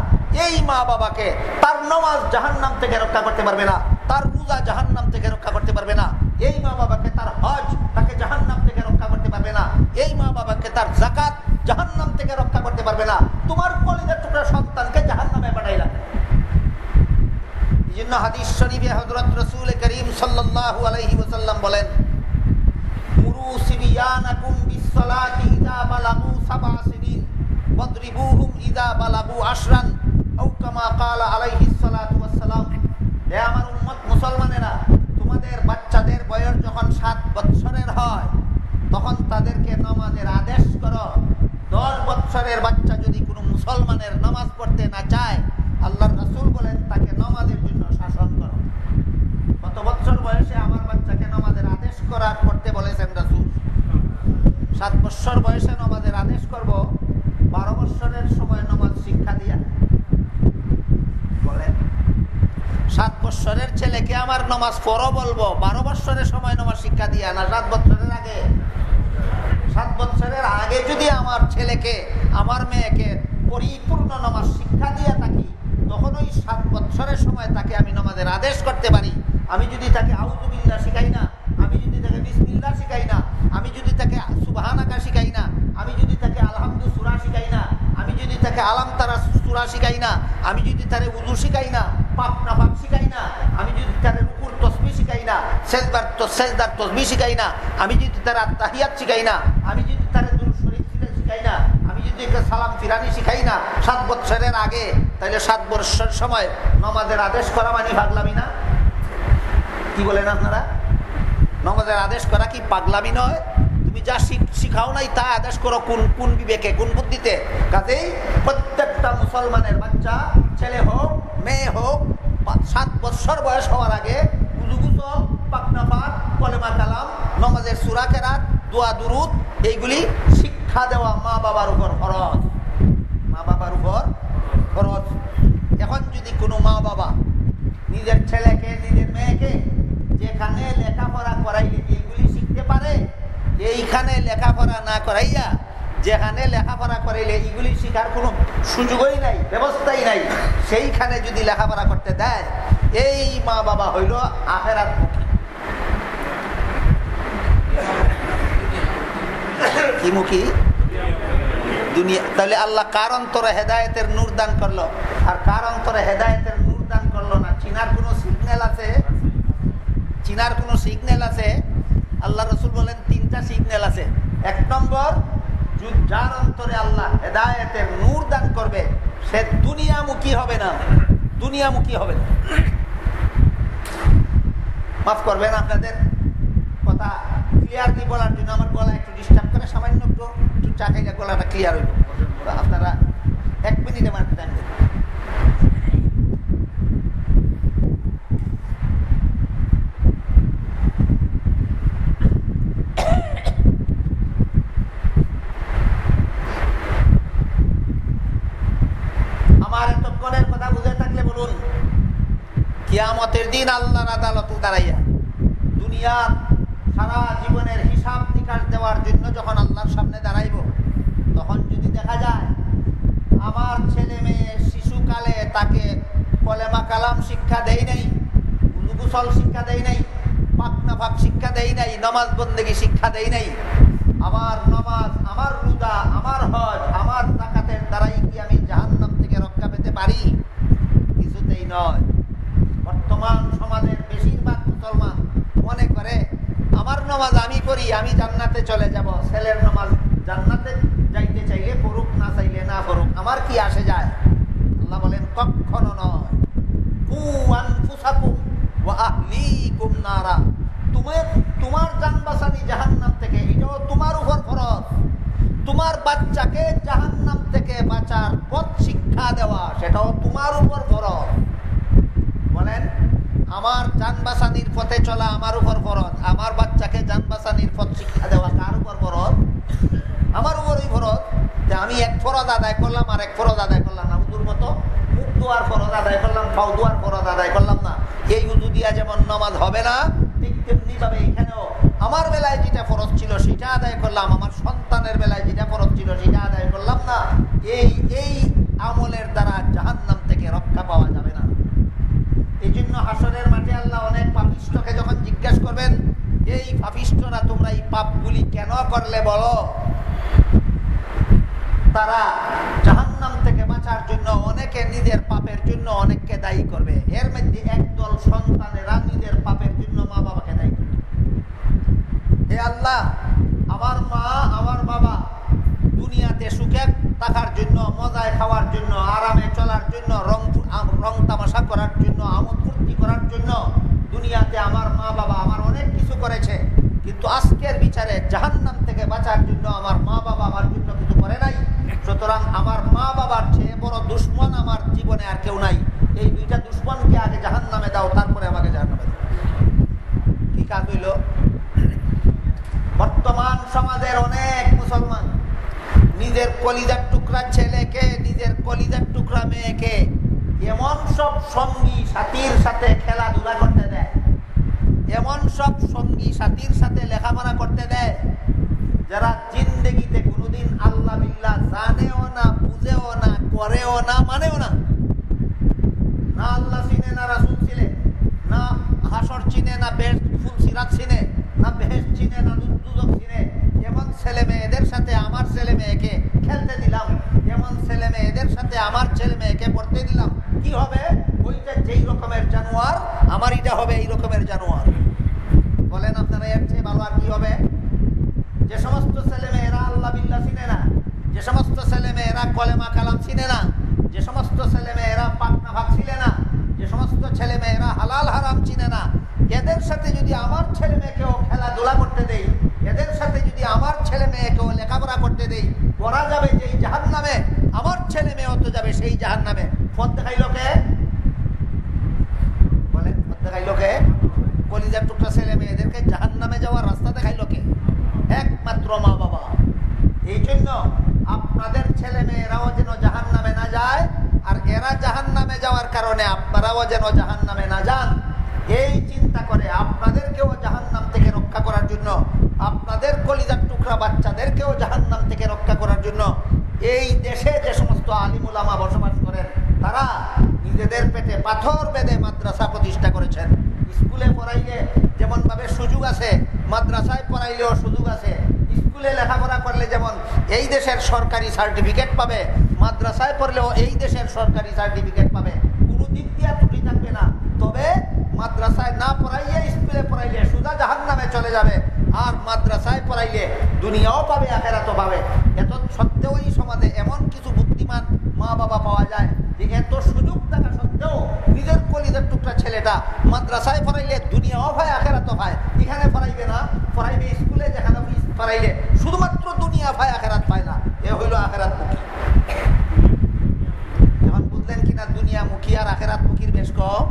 এই মা বাবাকে তার নমাজ জাহান্নাম থেকে রক্ষা করতে পারবে না, তার রোজা জাহান্নাম থেকে রক্ষা করতে পারবে না। এই মা বাবাকে তার হজ তাকে জাহান্নাম থেকে রক্ষা করতে পারবে না। এই মা বাবাকে তার জাকাত জাহান্নাম থেকে রক্ষা করতে পারবে না। তোমার কলিজার টুকরা সন্তানকে জাহান্নামে পাঠাইলা এই জন্য হাদিস শরীফে হজরত রসুল করিম আলাইহি ওয়াসাল্লাম বলেন মুরু সিবিয়ানাকুম বিসসালাতি ইযা বালাগু সাবআ সিনিন ওয়াদরিবুহুম ইযা বালাগু আশরান আও কামা ক্বালা আলাইহিস সালাতু ওয়াসসালাম হে আমার উম্মত মুসলমানেরা, তোমাদের বাচ্চাদের বয়স যখন সাত বৎসরের হয়, তখন তাদেরকে নামাজের আদেশ করো। দশ বৎসরের বাচ্চা যদি কোনো মুসলমানের নামাজ পড়তে না চায় আল্লাহর রাসূল বলেন তাকে নামাজের জন্য শাসন করো কত বছর বয়সে আমার বাচ্চাকে নামাজের আদেশ করার করতে বলেছেন রাসূল বৎসর বয়সে নমাজের আদেশ করব বারো বৎসরের সময় নমাজ শিক্ষা দিয়া বলেন সাত বৎসরের ছেলেকে আমার নমাজ পড়ো বলব। বারো বৎসরের সময় নমাজ শিক্ষা দিয়া না সাত বৎসরের আগে। সাত বৎসরের আগে যদি আমার ছেলেকে, আমার মেয়েকে পরিপূর্ণ নমাজ শিক্ষা দিয়ে থাকি, তখন ওই সাত বৎসরের সময় তাকে আমি নমাজের আদেশ করতে পারি। আমি যদি তাকে আউজুবিল্লা শিখাই না, আমি যদি তাকে বিসমিল্লা শিখাই না, আমি যদি তাকে সুবাহানাকা শিখাই না, আমি যদি তাকে আলহামদু সুরা শিখাই না, আমি যদি তাকে আলাম তারা সুরা শিখাই না, আমি যদি তারে উজু শিখাই না পাপ না পাপ শিখাই না, আমি যদি তারে তসবি শিখাই না শিখাই না, আমি যদি তার তাহিয়াত শিখাই না, আমি যদি তারে শিখাই না, আমি যদি সালাম শিখাই না, সাত আগে, তাহলে সাত সময় নমাজের আদেশ করা মানে না? নমাজের আদেশ করা কি পাগলামি নয়? তুমি যা শিখাও নাই তা আদেশ করো, কোন কোন বিবেকে, কোন বুদ্ধিতে। কাজেই প্রত্যেকটা মুসলমানের বাচ্চা, ছেলে হোক মেয়ে হোক সাত বছর বয়স হওয়ার আগে উজুগুসল পাকনা কলেমা কালাম, নমাজের সুরা কেরাত, দোয়া দুরুদ, এইগুলি শিক্ষা দেওয়া মা বাবার উপর ফরজ। মা বাবার উপর ফরজ। এখন যদি কোনো মা বাবা নিজের ছেলেকে, নিজের মেয়েকে যেখানে লেখাপড়া করাইলে এইগুলি শিখতে পারে? এইখানে লেখাপড়া না করাইয়া যেখানে লেখাপড়া করাইলে এইগুলি শিখার কোনো সুযোগই নাই, ব্যবস্থাই নাই, সেইখানে যদি লেখাপড়া করতে দেয়, এই মা বাবা হইল আফেরাত কি মুখী? দুনিয়া। তাহলে আল্লাহ কার অন্তরে হেদায়তের নূর দান করল? আর কার অন্তরে হেদায়তের নূর দান করল না? চিনার কোনো সিগন্যাল আছে? চিনার কোনো সিগন্যাল আছে? আল্লাহ রসুল বলেন, তিনটা সিগন্যাল আছে। এক নম্বর যার অন্তরে আল্লাহ হেদায়তের নূর দান করবে, সে দুনিয়ামুখী হবে না। দুনিয়ামুখী হবে না। মাফ করবেন আপনাদের কথা ক্লিয়ারলি বলার জন্য, আমার গলা একটু ডিস্টার্ব করে, সামান্য একটু একটু গলাটা ক্লিয়ার হইব। আপনারা এক মিনিট আমার টাইম দেবেন আমার এতক্ষণের কথা বুঝে থাকলে বলুন কিয়ামতের দিন আল্লাহর আদালতে দাঁড়াইয়া দুনিয়ার সারা জীবনের হিসাব নিকাশ দেওয়ার জন্য যখন আল্লাহর সামনে দাঁড়াইব, তখন যদি দেখা যায় আমার ছেলে মেয়ে শিশুকালে তাকে কলেমা কালাম শিক্ষা দেয় নাই গুসল শিক্ষা দেয় নাই, পাকনা পাক শিক্ষা দেয় নাই, নমাজ বন্দেগী শিক্ষা দেয় নাই, আমার নমাজ, আমার রুদা আমার হজ, আমার তাকাতের দ্বারাই কি আমি জাহান্নাম থেকে রক্ষা পেতে পারি? কিছুতেই নয়। বর্তমান সমাজের বেশিরভাগ মুসলমান মনে করে, আমার নমাজ আমি পড়ি, আমি জান্নাতে চলে যাব, ছেলের নমাজ জান্নাতে যাইতে চাইলে পড়ুক না চাইলে না পড়ুক, আমার কি আসে যায়? আল্লাহ বলেন, কখনো নয়। নারা। তোমার তোমার জান বাসানি জাহান্নাম থেকে, এটাও তোমার উপর ফরজ। তোমার বাচ্চাকে জাহান্নাম থেকে বাঁচার পথ শিক্ষা দেওয়া, সেটাও তোমার উপর ফরজ। বলেন আমার যান বাসানির পথে চলা আমার উপর ফরজ। আমার বাচ্চাকে যান বাসানির পথ শিক্ষা দেওয়া কার উপর ফরজ? আমার উপরই ফরজ। যে আমি এক ফরজ আদায় করলাম আর এক ফরজ আদায় করলাম না। উদুর মতো মুখ দুয়ার ফরজ আদায় করলাম ফাউ দুয়ার ফরজ আদায় করলাম না। এই উদু দিয়া যেমন নমাজ হবে না, ঠিক তেমনি ভাবে এখানেও আমার বেলায় যেটা ফরজ ছিল সেটা আদায় করলাম, আমার সন্তানের বেলায় যেটা ফরজ ছিল সেটা আদায় করলাম না। এই এই আমলের দ্বারা জাহান্নাম থেকে রক্ষা পাওয়া যাবে না। এই জন্য হাসরের মাঠে আল্লাহ অনেক পাপিষ্টকে যখন জিজ্ঞেস করবেন এই পাপিষ্টরা, তোমরা এই পাপগুলি কেন করলে বলো? তারা জাহান্নাম থেকে বাঁচার জন্য, অনেকে নিজের পাপের জন্য অনেককে দায়ী করবে। এর মধ্যে একদল সন্তানেরা নিজের পাপের জন্য মা বাবাকে দায়ী করবে। হে আল্লাহ, আমার মা, আমার বাবা দুনিয়াতে সুখে থাকার জন্য, মজায় খাওয়ার জন্য, আরামে চলার জন্য, রং রং তামাশা করার জন্য, আমোদ ফুর্তি করার জন্য দুনিয়াতে আমার মা বাবা আমার অনেক কিছু করেছে। কিন্তু আজকের বিচারে জাহান্নাম থেকে বাঁচার জন্য আমার মা বাবা আমার জন্য কিছু করে নাই। সুতরাং আমার মা বাবার চেয়ে বড় দুশ্মন আমার জীবনে আর কেউ নাই। এই দুইটা দুশ্মনকে আগে জাহান নামে দাও, তারপরে আমাকে জাহান নামে দাও। কি কাজ হইল? বর্তমান সমাজের অনেক মুসলমান কলিজার টুকরা ছেলেকে, নিজের কলিজার টুকরা মেয়েকে এমন সব সঙ্গী সাথীর সাথে খেলাধুলা করতে দেয়। এমন সব সঙ্গী সাথীর সাথে লেখাপড়া করতে দেয় যারা জিন্দগিতে কোনোদিন আল্লাহ বিল্লাহ জানেও না, বুঝেও না, করেও না, মানেও না। না আল্লাহ চিনে, না রাসুল চিনে, না হাসর চিনে, না বেশ ফুল সিরাত চিনে, না বেহেস চিনে, না দুদক চিনে এমন ছেলে মেয়েদের সাথে আমার ছেলে মেয়েকে খেলতে দিলাম। যেমন ছেলে মেয়েদের সাথে আমার ছেলে মেয়েকে পড়তে দিলাম। কি হবে? ওইটা যেই রকমের জানোয়ার, আমার এটা হবে এই রকমের জানোয়ার। বলেন আপনারা এর চেয়ে ভালো আর কি হবে? যে সমস্ত ছেলে মেয়েরা আল্লাহ বিল্লাহ চিনে না, যে সমস্ত ছেলে মেয়েরা কলেমা কালাম চিনে না, যে সমস্ত ছেলে মেয়েরা পাটনা ভাগ চিনে না, যে সমস্ত ছেলে মেয়েরা হালাল হারাম চিনে না, এদের সাথে যদি আমার ছেলে মেয়েকেও খেলাধুলা করতে দেই এদের সাথে যদি আমার ছেলে মেয়েকেও লেখাপড়া করতে দেই, পড়া যাবে যেই জাহান নামে আমার ছেলে মেয়েও তো যাবে সেই জাহান নামে ফদ দেখাইল লোকে বলেন ফদ দেখাইল কে? কলিজার টুকরা ছেলে মেয়েদেরকে জাহান নামে যাওয়ার রাস্তা দেখাইল কে? একমাত্র মা বাবা। এই জন্য আপনাদের ছেলে মেয়েরাও যেন জাহান নামে না যায়, আর এরা জাহান নামে যাওয়ার কারণে আপনারাও যেন জাহান নামে না যান। এই চিন্তা করে আপনাদেরকেও জাহান নাম থেকে রক্ষা করার জন্য, আপনাদের কলিজার টুকরা বাচ্চাদেরকেও জাহান নাম থেকে রক্ষা করার জন্য এই দেশে যে সমস্ত আলিমুলামা বসবাস করেন, তারা নিজেদের পেটে পাথর বেঁধে মাদ্রাসা প্রতিষ্ঠা করেছেন। স্কুলে পড়াইলে যেমন ভাবে সুযোগ আছে, মাদ্রাসায় পড়াইলেও সুযোগ আছে। স্কুলে লেখাপড়া করলে যেমন এই দেশের সরকারি সার্টিফিকেট পাবে, মাদ্রাসায় পড়লেও এই দেশের সরকারি সার্টিফিকেট পাবে। কোনো দিক দিয়ে ত্রুটি থাকবে না। তবে মাদ্রাসায় না পড়াইলে, স্কুলে পড়াইলে সুদা জাহান নামে চলে যাবে। আর মাদ্রাসায় পড়াইলে দুনিয়াও পাবে, আখেরাতও পাবে। এত সত্ত্বেও এই সমাজে এমন কিছু বুদ্ধিমান মা বাবা পাওয়া যায় যে এত সুযোগ থাকা সত্ত্বেও নিজের কলিদের টুকরা ছেলেটা মাদ্রাসায় পড়াইলে দুনিয়াও পায় আখেরাতও পায় এখানে পড়াইবে না, পড়াইবে স্কুলে, যেখানে পড়াইলে শুধুমাত্র দুনিয়া পায় আখেরাত পায় না। এ হইল আখেরাত মুখী এখন বুঝলেন কিনা দুনিয়া মুখী আর আখেরাত মুখীর বেশ কম?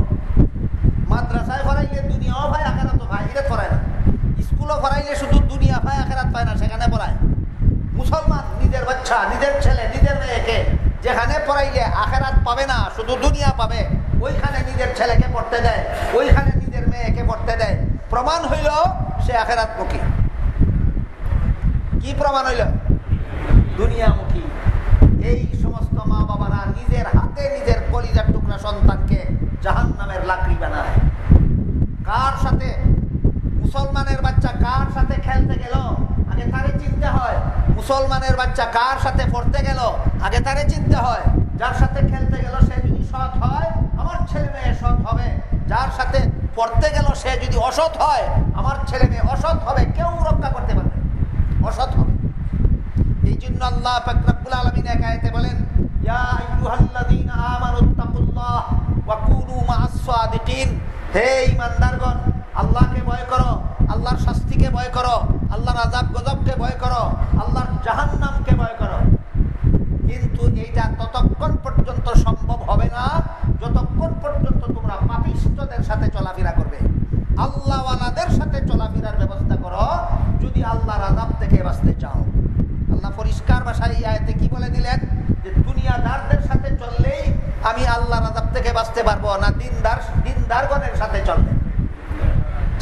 মাদ্রাসায় পড়াইলে দুনিয়াও ভাই আখেরাতও পায়। এটা পড়ায় না। স্কুলও পড়াইলে শুধু দুনিয়া ভাই আখেরাত পায় না, সেখানে পড়ায়। মুসলমান, নিজের বাচ্চা, নিজের ছেলে, নিজের মেয়েকে যেখানে পড়াইলে আখেরাত পাবে না, শুধু দুনিয়া পাবে, ওইখানে নিজের ছেলেকে পড়তে দেয়, ওইখানে নিজের মেয়েকে পড়তে দেয়। প্রমাণ হইল সে আখেরাতমুখী। কি প্রমাণ হইল? দুনিয়ামুখী। এই সমস্ত মা বাবারা নিজের হাতে নিজের কলিজার টুকরা সন্তানকে জাহান নামের লাকড়ি বানায়। কার সাথে? মুসলমানের বাচ্চা কার সাথে খেলতে গেল? আগে তারে চিনতে হয়। মুসলমানের বাচ্চা কার সাথে পড়তে গেল? আগে তারে চিনতে হয়। যার সাথে খেলতে গেল সে যদি সৎ হয়, আমার ছেলে মেয়ে সৎ হবে। যার সাথে পড়তে গেল সে যদি অসৎ হয়, আমার ছেলে মেয়ে অসৎ হবে। কেউ রক্ষা করতে পারবে অসৎ হবে। এই জন্য আল্লাহ ফাকরাবুল আলমিন একায়তে বলেন, ইয়া আইয়ুহাল্লাযীনা আমানুত্তাকুল্লাহ ওয়া কুনু মা'আস সাদিকিন হে ঈমানদারগণ আল্লাহকে ভয় করো, আল্লাহর শাস্তিকে ভয় করো, আল্লাহর আযাব গজবকে ভয় করো, আল্লাহর জাহান্নামকে ভয় করো। কিন্তু এইটা ততক্ষণ পর্যন্ত সম্ভব হবে না, যতক্ষণ পর্যন্ত তোমরা পাপিষ্টদের সাথে চলাফেরা করবে। আল্লাহওয়ালাদের সাথে চলাফেরার ব্যবস্থা করো, যদি আল্লাহর আযাব থেকে বাঁচতে চাও। আল্লাহ পরিষ্কার ভাষায় এই কি বলে দিলেন? যে দুনিয়াদারদের সাথে চললেই আমি আল্লাহর আযাব থেকে বাঁচতে পারব না। দিনদার, দিনদারগণের সাথে চলবে।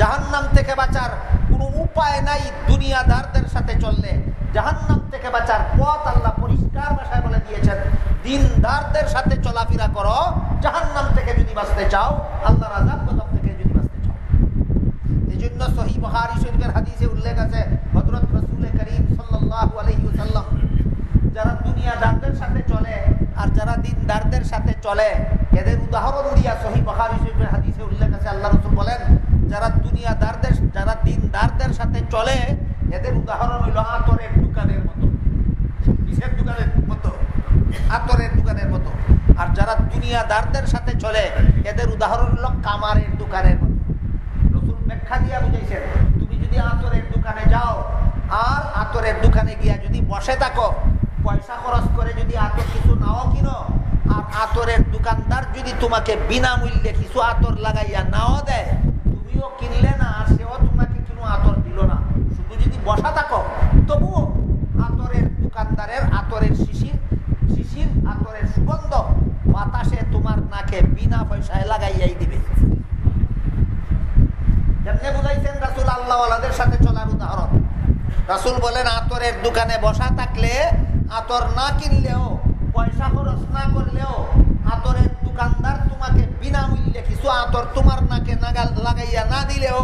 জাহান্নাম থেকে বাঁচার কোনো উপায় নাই দুনিয়াদারদের সাথে চললে। জাহান্নাম থেকে বাঁচার পথ আল্লাহ পরিষ্কার ভাষায় বলে দিয়েছেন। দিনদারদের সাথে চলাফেরা করো। জাহান্নাম থেকে যদি বাঁচতে চাও, আল্লাহর আযাব গজব থেকে যদি বাঁচতে চাও। এই জন্য সহি বহারি শরীফের হাদিসে উল্লেখ আছে, হযরত রাসূল করিম সাল্লাল্লাহু আলাইহি ওয়াসাল্লাম যারা দুনিয়াদারদের সাথে চলে আর যারা দিনদারদের সাথে চলে, এদের উদাহরণ দিয়া সহি বহারি শরীফের হাদিসে উল্লেখ আছে। আল্লাহ রসুল বলেন, যারা দুনিয়াদারদের যারা দিনদারদের সাথে চলে, এদের উদাহরণ হইল আতরের দোকানের মতো। কিসের দোকানের মতো? আতরের দোকানের মতো। আর যারা দুনিয়াদারদের সাথে চলে, এদের উদাহরণ হলো কামারের দোকানের মতো। রসুল ব্যাখ্যা দিয়া বুঝাইছেন, তুমি যদি আতরের দোকানে যাও, আর আতরের দোকানে গিয়া যদি বসে থাকো পয়সা খরচ করে যদি আতর কিছু নাও কিনো, আর আতরের দোকানদার যদি তোমাকে বিনামূল্যে কিছু আতর লাগাইয়া নাও দেয়, তুমিও কিনলে না, আর সেও তোমাকে কোনো আতর দিল না। শুধু যদি বসা থাকো, তবুও আতরের দোকানদারের আতরের শিশির শিশির আতরের সুগন্ধ বাতাসে তোমার নাকে বিনা পয়সায় লাগাইয়াই দিবে। যেমনি বুঝাইছেন রাসুল? আল্লাহওয়ালাদের সাথে চলার উদাহরণ। রাসুল বলেন, আতরের দোকানে বসা থাকলে আতর না কিনলেও, পয়সা খরচ না করলেও আতরের দোকানদার তোমাকে বিনামূল্যে কিছু আতর তোমার নাকে নাগাল লাগাইয়া না দিলেও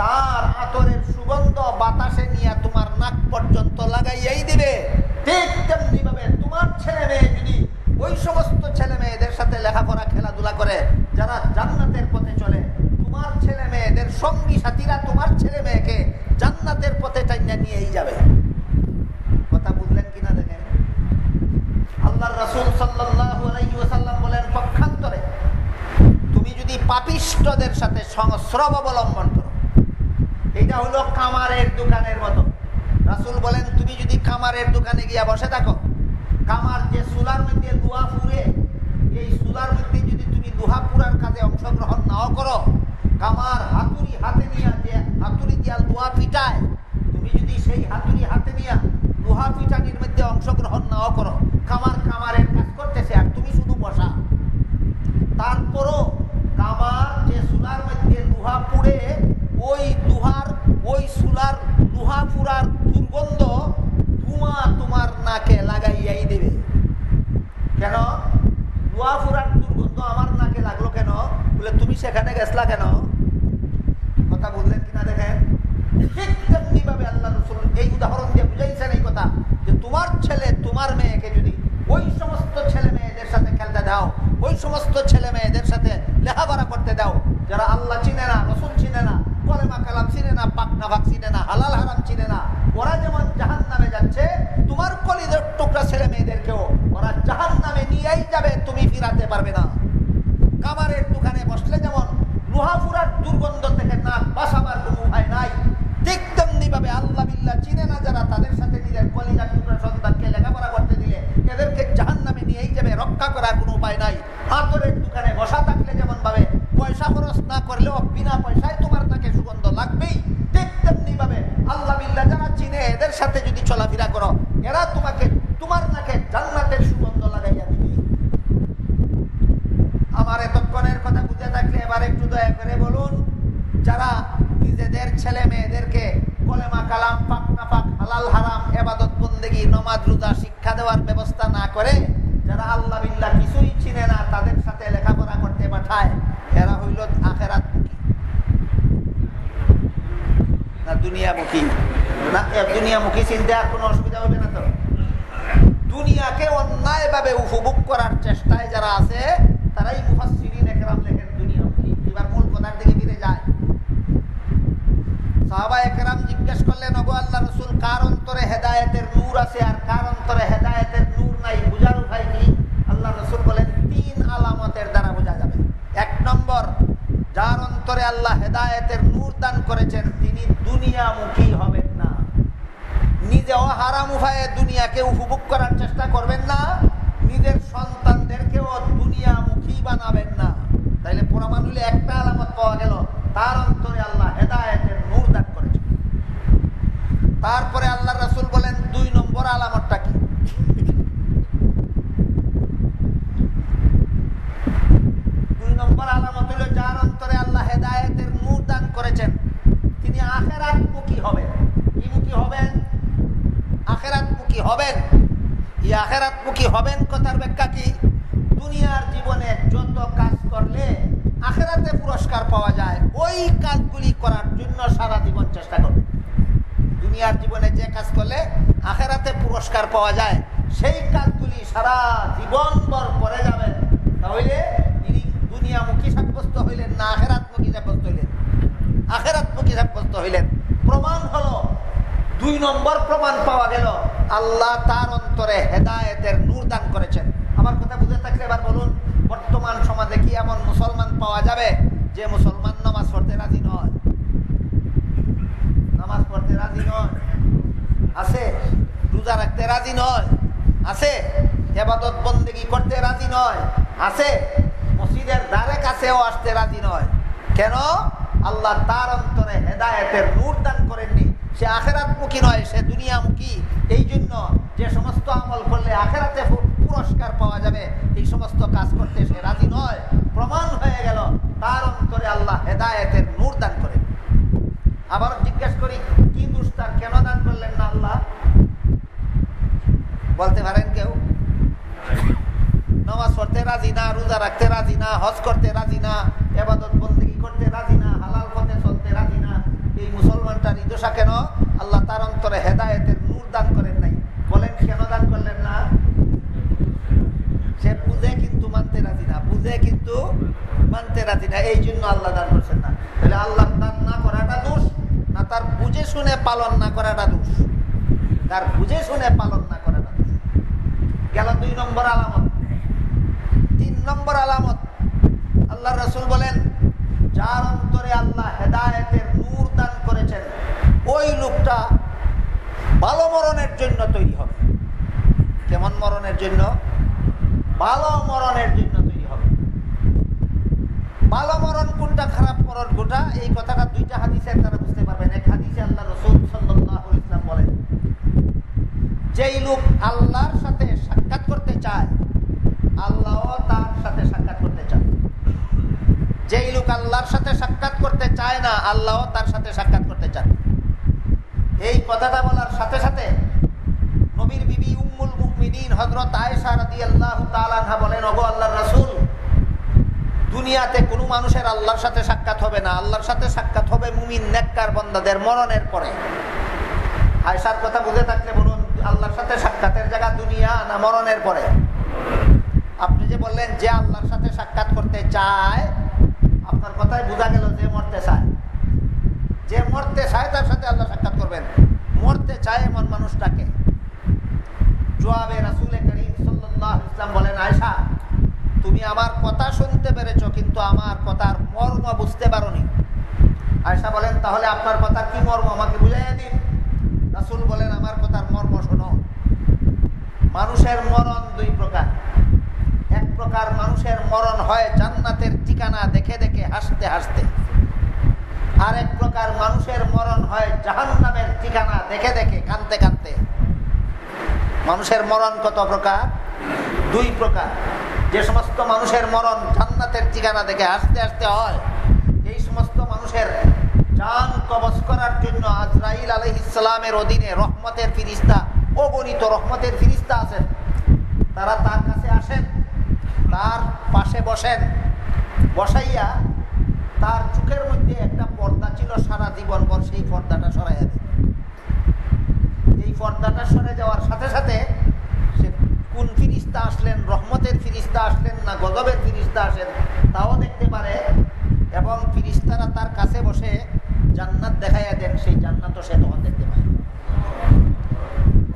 তার আতরের সুগন্ধ বাতাসে নিয়ে তোমার নাক পর্যন্ত লাগাইয়াই দিবে। ঠিক তেমনি ভাবে তোমার ছেলে মেয়ে যদি ওই সমস্ত ছেলে মেয়েদের সাথে লেখাপড়া, খেলাধুলা করে, যারা জান্নাতের পথে চলে, তোমার ছেলে মেয়েদের সঙ্গী সাথীরা তোমার ছেলে মেয়েকে জান্নাতের পথে টাইনা নিয়েই যাবে। তুমি যদি পাপিষ্টদের সাথে সংস্রব অবলম্বন করো, এটা হলো কামারের দোকানের মতো। রাসুল বলেন, তুমি যদি কামারের দোকানে গিয়া বসে থাকো কামার যে সুলার মধ্যে দুয়া ফুরে এই সুলার মধ্যে যদি তুমি দুহা পুরার কাজে অংশগ্রহণ নাও করো কামার হাতুড়ি হাতে নিয়ে যে হাতুড়ি দিয়া দুহা পিটায়, তুমি যদি সেই হাতুড়ি হাতে নিয়ে দুহা পিটানির মধ্যে অংশগ্রহণ নাও করো। কামার কামারের কাজ করতেছে আর তুমি শুধু বসা। তারপরও কামার যে সুলার মধ্যে দুহা পুড়ে, ওই দুহার ওই সুলার দুহা পুরার দুর্গন্ধ ধুমা তোমার নাকে লাগাইয়াই দেবে। কেন? দুহা পুরার দুর্গন্ধ আমার নাকে লাগল কেন? বলে, তুমি সেখানে গেছলা কেন? কথা বললেন কিনা দেখেন? ঠিক আল্লাহ রসুল এই উদাহরণ দিয়ে বুঝাইছেন এই কথা? যে তোমার ছেলে, তোমার মেয়েকে যদি ওই সমস্ত ছেলে মেয়েদের সাথে খেলতে দাও, ওই সমস্ত ছেলে মেয়েদের সাথে লেখাপড়া করতে দাও, যারা পুরস্কার পাওয়া যায়, সেই কাজগুলি সারা জীবন ভর করে যাবেন। তাহলে তিনি দুনিয়ামুখী সাব্যস্ত হইলেন না, আখেরাতমুখী সাব্যস্ত হইলেন? আখেরাতমুখী সাব্যস্ত হইলেন। প্রমাণ হলো, দুই নম্বর প্রমাণ পাওয়া গেল, আল্লাহ তার অন্তরে হেদায়েতের নূর দান করেছেন। আমার কথা বুঝে থাকলে এবার বলুন, বর্তমান সমাজে কি এমন মুসলমান পাওয়া যাবে যে মুসলমান নামাজ পড়তে রাজি নয়? নামাজ পড়তে রাজি নয়? আছে? রোজা রাখতে রাজি নয়। আছে? এবাদত বন্দেগি করতে রাজি নয়। আছে? মসজিদের দ্বারে কাছেও আসতে রাজি নয়। কেন? আল্লাহ তার অন্তরে হেদায়েতের নূর দান করেননি। সে আখেরাতমুখী নয়, সে দুনিয়ামুখী। এই জন্য যে সমস্ত আমল করলে আখেরাতে পুরস্কার পাওয়া যাবে, এই সমস্ত কাজ করতে সে রাজি নয়। প্রমাণ হয়ে গেল, তার অন্তরে আল্লাহ হেদায়েতের নূর দান করেন। আবার জিজ্ঞেস করি, কি দোষ তার কেন দান করলেন না আল্লাহ? বলতে পারেন কেউ? নামাজ পড়তে রাজি না, রোজা রাখতে রাজি না, হজ করতে রাজি না, এবাদত বন্দী করতে রাজি না, হালাল পথে চলতে রাজি না, এই মুসলমানটার ইদোষা কেন? আল্লাহ তার অন্তরে হেদায়েতের নূর দান করেন নাই। বলেন কেন দান করলেন না? সে বুঝে কিন্তু মানতে রাজি না, বুঝে কিন্তু মানতে রাজি না, এই জন্য আল্লাহ দান করছেন না। তাহলে আল্লাহ দান না করাটা দোষ, না তার বুঝে শুনে পালন না করাটা দোষ। তার বুঝে শুনে পালন না গেল দুই নম্বর আলামত। তিন নম্বর আলামত। আল্লাহ রসুল বলেন, যার অন্তরে আল্লাহ হেদায়েতের নূর দান করেছেন, ওই লোকটা ভালো মরণের জন্য তৈরি হবে। কেমন মরণের জন্য? ভালো মরণের জন্য তৈরি হবে। ভালো মরণ কোনটা, খারাপ মরণ কোনটা, এই কথাটা দুইটা হাদিসের তারা বুঝতে পারবেন। এক হাদিসে আল্লাহ রসুল সাল্লাহ ইসলাম বলেন যেই লোক আল্লাহর সাথে সাক্ষাৎ করতে চায় আল্লাহ তার সাথে সাক্ষাৎ করতে চায়। যেই লোক আল্লাহর সাথে সাক্ষাৎ করতে চায় না আল্লাহ তার সাথে সাক্ষাৎ করতে চান এই কথাটা বলার সাথে সাথে নবীর বিবি উম্মুল মুমিনিন হযরত আয়েশা রাদিয়াল্লাহু তাআলা বলেন, ওগো আল্লাহর রাসূল, দুনিয়াতে কোনো মানুষের আল্লাহর সাথে সাক্ষাৎ হবে না। আল্লাহর সাথে সাক্ষাৎ হবে মুমিন, নেককার বান্দাদের মরণের পরে। আয়েশার কথা বুঝে থাকলে বলুন আল্লাহর সাথে সাক্ষাতের জায়গা দুনিয়া না মরণের পরে? আপনি যে বললেন যে আল্লাহর সাথে সাক্ষাৎ করতে চায়, আপনার কথায় বোঝা গেল যে মরতে চায়। যে মরতে চায়, তার সাথে আল্লাহ সাক্ষাৎ করবেন। মরতে চায় এমন মানুষটাকে। জোয়াবে রাসুল করিম সাল্লাহ ইসলাম বলেন আয়সা তুমি আমার কথা শুনতে পেরেছ, কিন্তু আমার কথার মর্ম বুঝতে পারোনি। আয়সা বলেন, তাহলে আপনার কথা কি মর্ম? আমাকে বুঝাইয়া দিন। রাসুল বলেন, আমার শোনো। মানুষের মরণ দুই প্রকার। এক প্রকার মানুষের মরণ হয় জান্নাতের ঠিকানা দেখে দেখে, হাসতে হাসতে। আর এক প্রকার মানুষের মরণ হয় জাহান্নামের ঠিকানা দেখে দেখে, কানতে কানতে। মানুষের মরণ কত প্রকার? দুই প্রকার। যে সমস্ত মানুষের মরণ জান্নাতের ঠিকানা দেখে, হাসতে হাসতে হয় এই সমস্ত মানুষের জান কবচ করার জন্য আজরাইল আলহ ইসলামের অধীনে রহমতের ফিরিস্তা অগণিত রহমতের ফিরিস্তা আছেন। তারা তার কাছে আসেন, তার পাশে বসেন। বসাইয়া তার চোখের মধ্যে একটা পর্দা ছিল, সারা জীবন পর সেই পর্দাটা সরাইয়া দেন এই পর্দাটা সরে যাওয়ার সাথে সাথে সে কোন ফিরিস্তা আসলেন, রহমতের ফিরিস্তা আসলেন না গজবের ফিরিস্তা আসেন, তাও দেখতে পারে। এবং ফিরিস্তারা তার কাছে বসে জান্নাত দেখাইয়া দেন, সেই জান্নাতও সে তখন দেখতে পায়।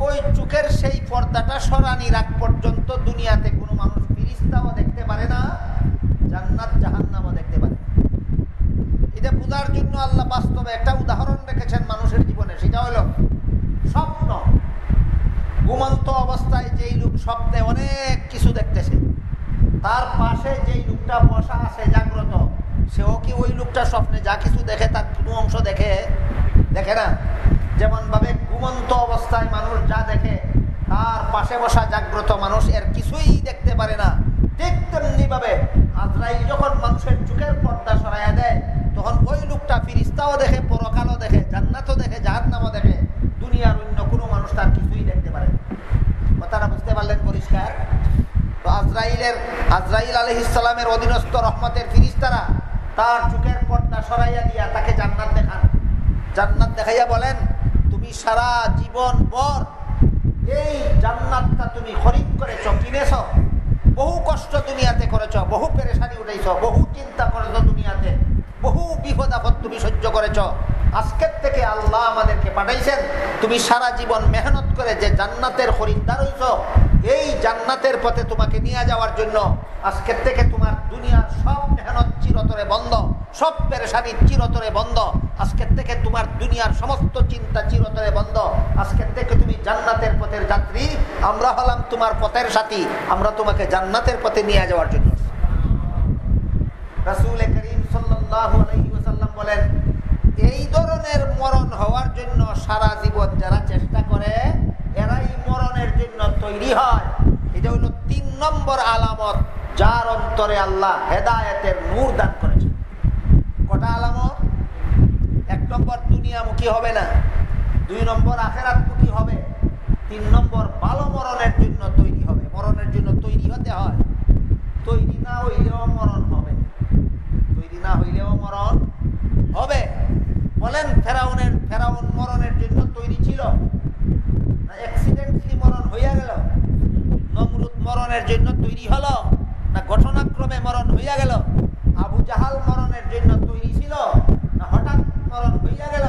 ওই চোখের সেই পর্দাটা সরানির আগ পর্যন্ত দুনিয়াতে কোনো মানুষ ফিরিস্তাও দেখতে পারে না, জান্নাত জাহান্নামও দেখতে পারে। এটা বোঝার জন্য আল্লাহ বাস্তবে একটা উদাহরণ রেখেছেন মানুষের জীবনে, সেটা হলো স্বপ্ন ঘুমন্ত অবস্থায় যেই লোক স্বপ্নে অনেক কিছু দেখতেছে, তার পাশে যেই লোকটা বসা আছে জাগ্রত, সেও কি ওই লোকটা স্বপ্নে যা কিছু দেখে তার কোনো অংশ দেখে দেখে না যেমন ভাবে ঘুমন্ত অবস্থায় মানুষ যা দেখে, তার পাশে বসা জাগ্রত মানুষ এর কিছুই দেখতে পারে না। ঠিক তেমনি ভাবে আজরাইল যখন মানুষের চোখের পর্দা সরাইয়া দেয়, তখন ওই লোকটা ফিরিস্তাও দেখে, পরকালও দেখে, জান্নাতও দেখে, জাহান্নামও দেখে। দুনিয়ার অন্য কোনো মানুষ তার কিছুই দেখতে পারে। কথাটা বুঝতে পারলেন পরিষ্কার? তো আজরাইলের আজরাইল আলহ ইসলামের অধীনস্থ রহমতের ফিরিস্তারা তার চোখের পর্দা সরাইয়া দিয়া তাকে জান্নাত দেখান। জান্নাত দেখাইয়া বলেন তুমি সারা জীবন পর এই জান্নাতটা তুমি খরিদ করেছ, কিনেছ। বহু কষ্ট দুনিয়াতে করেছ, বহু পেরেশানি উঠেছ বহু চিন্তা করেছ দুনিয়াতে, বহু বিপদ আপদ তুমি সহ্য করেছ। আজকের থেকে আল্লাহ আমাদেরকে পাঠাইছেন, তুমি সারা জীবন মেহনত করে যে জান্নাতের খরিদ্দার হইছ, এই জান্নাতের পথে তোমাকে নিয়ে যাওয়ার জন্য আজকের থেকে তোমার দুনিয়ার সব মেহনত চিরতরে বন্ধ। সব পেরেশানি চিরতরে বন্ধ। আজকের থেকে তোমার দুনিয়ার সমস্ত চিন্তা চিরতরে বন্ধ। আজকের থেকে তুমি জান্নাতের পথের যাত্রী। আমরা হলাম তোমার পথের সাথী। আমরা তোমাকে জান্নাতের পথে নিয়ে যাওয়ার জন্য রাসূল করিম ওয়াসাল্লাম বলেন, এই ধরনের মরণ হওয়ার জন্য সারা জীবন যারা চেষ্টা করে, এরাই মরণ মরণের জন্য তৈরি হয়। এটা হলো তিন নম্বর আলামত, যার অন্তরে আল্লাহ হেদায়েতের নূর দান করেছে কটা আলামত এক নম্বর দুনিয়ামুখী হবে না, দুই নম্বর আখেরাতমুখী হবে, তিন নম্বর ভালো মরণের জন্য তৈরি হবে। মরণের জন্য তৈরি হতে হয়। তৈরি না হইলেও মরণ হবে। তৈরি না হইলেও মরণ হবে। বলেন, ফেরাউনের, ফেরাউন মরণের জন্য তৈরি ছিল? না অ্যাক্সিডেন্টলি মরণ হইয়া গেল? নমরুদ মরণের জন্য তৈরি হলো? না ঘটনাক্রমে মরণ হইয়া গেল? আবু জাহাল মরণের জন্য তৈরি ছিল? না হঠাৎ মরণ হইয়া গেল।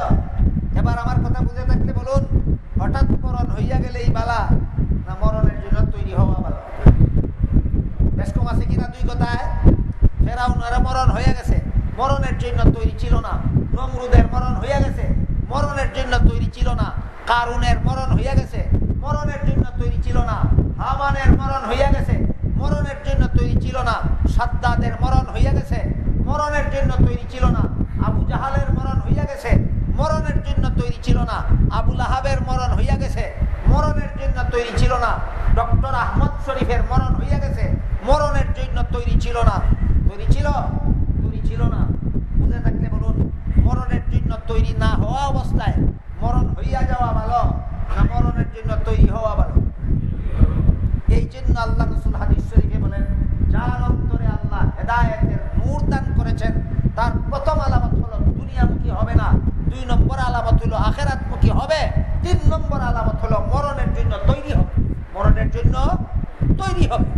এবার আমার কথা বুঝে থাকলে বলুন, হঠাৎ মরণ হইয়া গেলে এই বালা না মরণের জন্য তৈরি হওয়া বালা? বেশ আছে কিনা দুই কথায়? ফেরাউনারা মরণ হয়ে গেছে। মরণের জন্য তৈরি ছিল না। নমরুদের মরণ হইয়া গেছে। মরণের জন্য তৈরি ছিল না। কারুনের মরণ হইয়া গেছে। মরণের জন্য তৈরি ছিল না। হামানের মরণ হইয়া গেছে। মরণের জন্য তৈরি ছিল না। সাদ্দাদের মরণ হইয়া গেছে। মরণের জন্য তৈরি ছিল না। আবু জাহালের মরণ হইয়া গেছে। মরণের জন্য তৈরি ছিল না। আবুল আহাবের মরণ হইয়া গেছে। মরণের জন্য তৈরি ছিল না। ডক্টর আহমদ শরীফের মরণ হইয়া গেছে। মরণের জন্য তৈরি ছিল না। তৈরি ছিল তৈরি ছিল না বুঝে থাকলে বলুন মরণের জন্য তৈরি না হওয়া অবস্থায় মরণ হইয়া যাওয়া ভালো না মরণের জন্য তৈরি হওয়া ভালো এই জন্য আল্লাহ রসুল হাদিস শরীফে বলেন যার অন্তরে আল্লাহ হেদায়েতের নূর দান করেছেন তার প্রথম আলামত হলো দুনিয়ামুখী হবে না দুই নম্বর আলামত হলো আখেরাতমুখী হবে তিন নম্বর আলামত হলো মরণের জন্য তৈরি হবে মরণের জন্য তৈরি হবে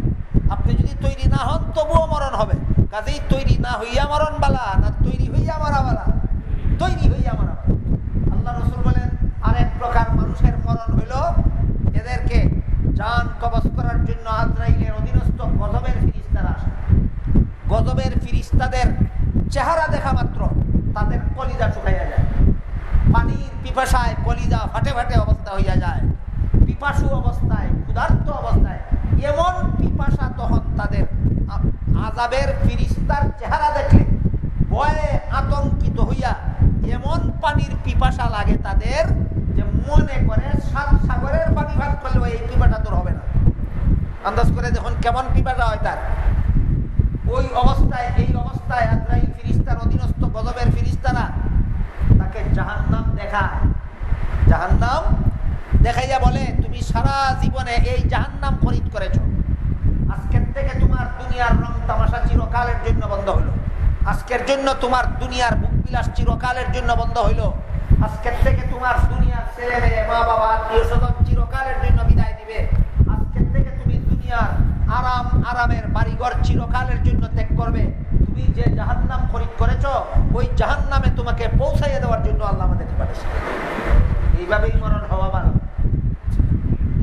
আপনি যদি তৈরি না হন তবুও মরণ হবে কাজেই তৈরি না হইয়া মরণ বালা না তৈরি হইয়া মারা বালা তৈরি হইয়া মারা বালা আল্লাহ রসুল বলেন আরেক প্রকার মানুষের মরণ হইল এদেরকে যান কবচ করার জন্য আজরাইলের অধীনস্থ গজবের ফিরিস্তারা আসে গজবের ফিরিস্তাদের চেহারা দেখা মাত্র তাদের কলিজা শুকাইয়া যায় পানির পিপাসায় কলিজা ফাটে ফাটে অবস্থা হইয়া যায় পিপাসু অবস্থায় ক্ষুধার্ত অবস্থায় এমন পিপাসা তখন তাদের আ- আজাবের ফিরিস্তার চেহারা দেখলে ভয়ে আতঙ্কিত হইয়া এমন পানির পিপাসা লাগে তাদের যে মনে করে সাত সাগরের পানি ভাত করলেও এই পিপাসা তোর হবে না আন্দাজ করে দেখুন কেমন পিপাসা হয় তার ওই অবস্থায় এই অবস্থায় আজরাইল ফিরিস্তার অধীনস্থ গজবের ফিরিস্তারা তাকে জাহান্নাম দেখায় জাহান্নাম দেখাইয়া বলে তুমি সারা জীবনে এই জাহান্নাম খরিদ করেছ আজকের থেকে তোমার দুনিয়ার রং তামাশা চিরকালের জন্য বন্ধ হলো আজকের জন্য তোমার দুনিয়ার বুক বিলাস চিরকালের জন্য বন্ধ হইল আজকের থেকে তোমার দুনিয়ার ছেলে মেয়ে মা বাবা আত্মীয় স্বজন চিরকালের জন্য বিদায় দিবে আজকের থেকে তুমি দুনিয়ার আরাম আরামের বাড়িঘর চিরকালের জন্য ত্যাগ করবে তুমি যে জাহান্নাম খরিদ করেছ ওই জাহান্নামে তোমাকে পৌঁছাইয়ে দেওয়ার জন্য আল্লাহ আমাদেরকে পাঠিয়েছে এইভাবেই মরণ হওয়া ভালো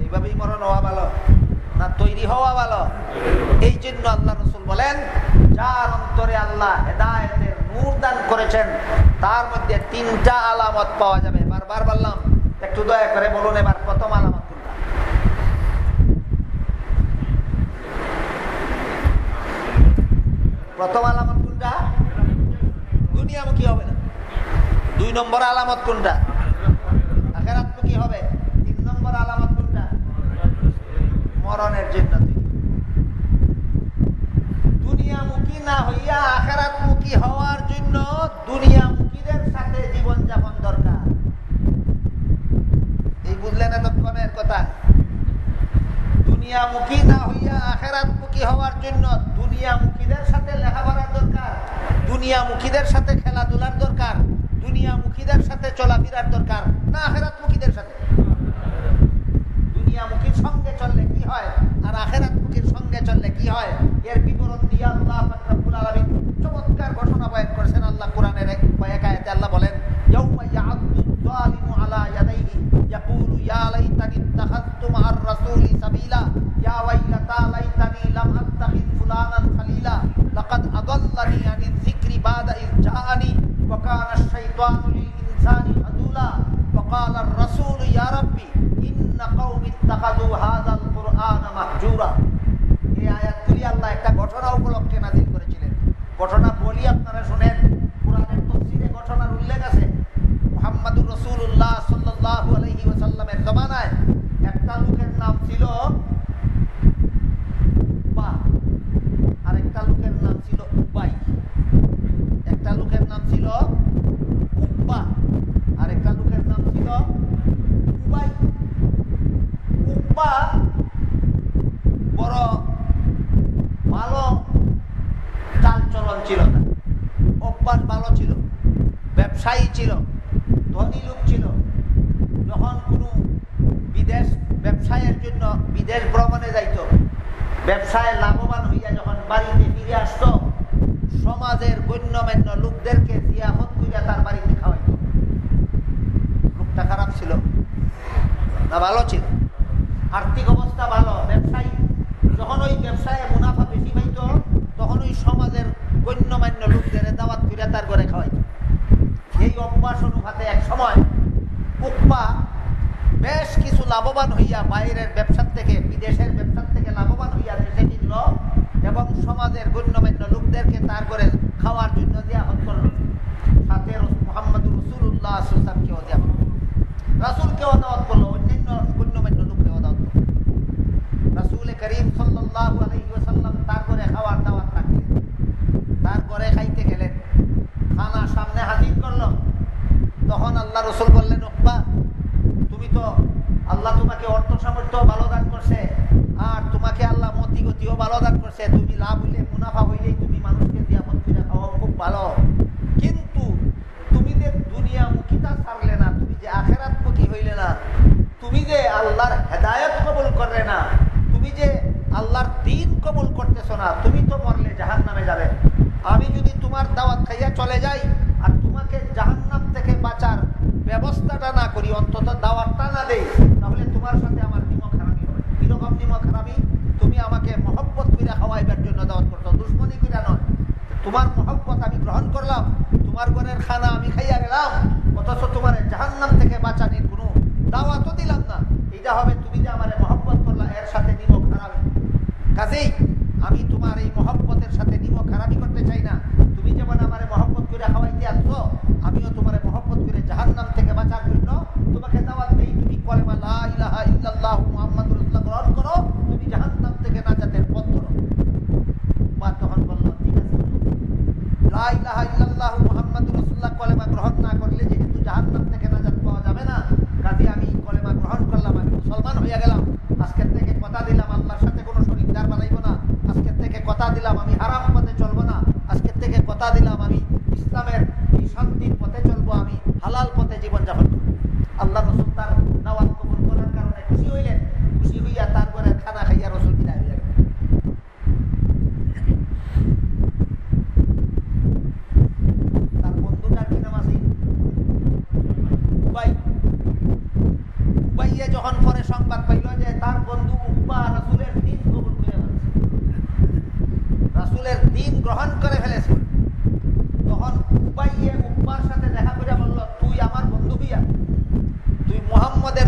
এইভাবেই মরণ হওয়া ভালো না তৈরি হওয়া ভালো এই জন্য আল্লাহ রসুল বলেন যার অন্তরে আল্লাহ হেদায়তের নূর দান করেছেন তার মধ্যে তিনটা আলামত পাওয়া যাবে বারবার বললাম একটু দয়া করে বলুন এবার প্রথম আলামত কোনটা প্রথম আলামত কোনটা দুনিয়ামুখী হবে না দুই নম্বর আলামত কোনটা আখেরাতমুখী হবে? তিন নম্বর আলামত কোনটা? মরণের জন্য দুনিয়ামুখী না হইয়া আখেরাতমুখী হওয়ার জন্য দুনিয়ামুখীদের সাথে জীবন যাপন দরকার। এই বুঝলেন এতক্ষণের কথা? দুনিয়ামুখী না হইয়া হওয়ার জন্য দুনিয়ামুখীদের সাথে লেখাপড়ার দরকার, দুনিয়ামুখীদের সাথে খেলাধুলার দরকার, দুনিয়ামুখীদের সাথে চলাফেরার দরকার। গণ্যমান্য লোকদেরকে তার ঘরে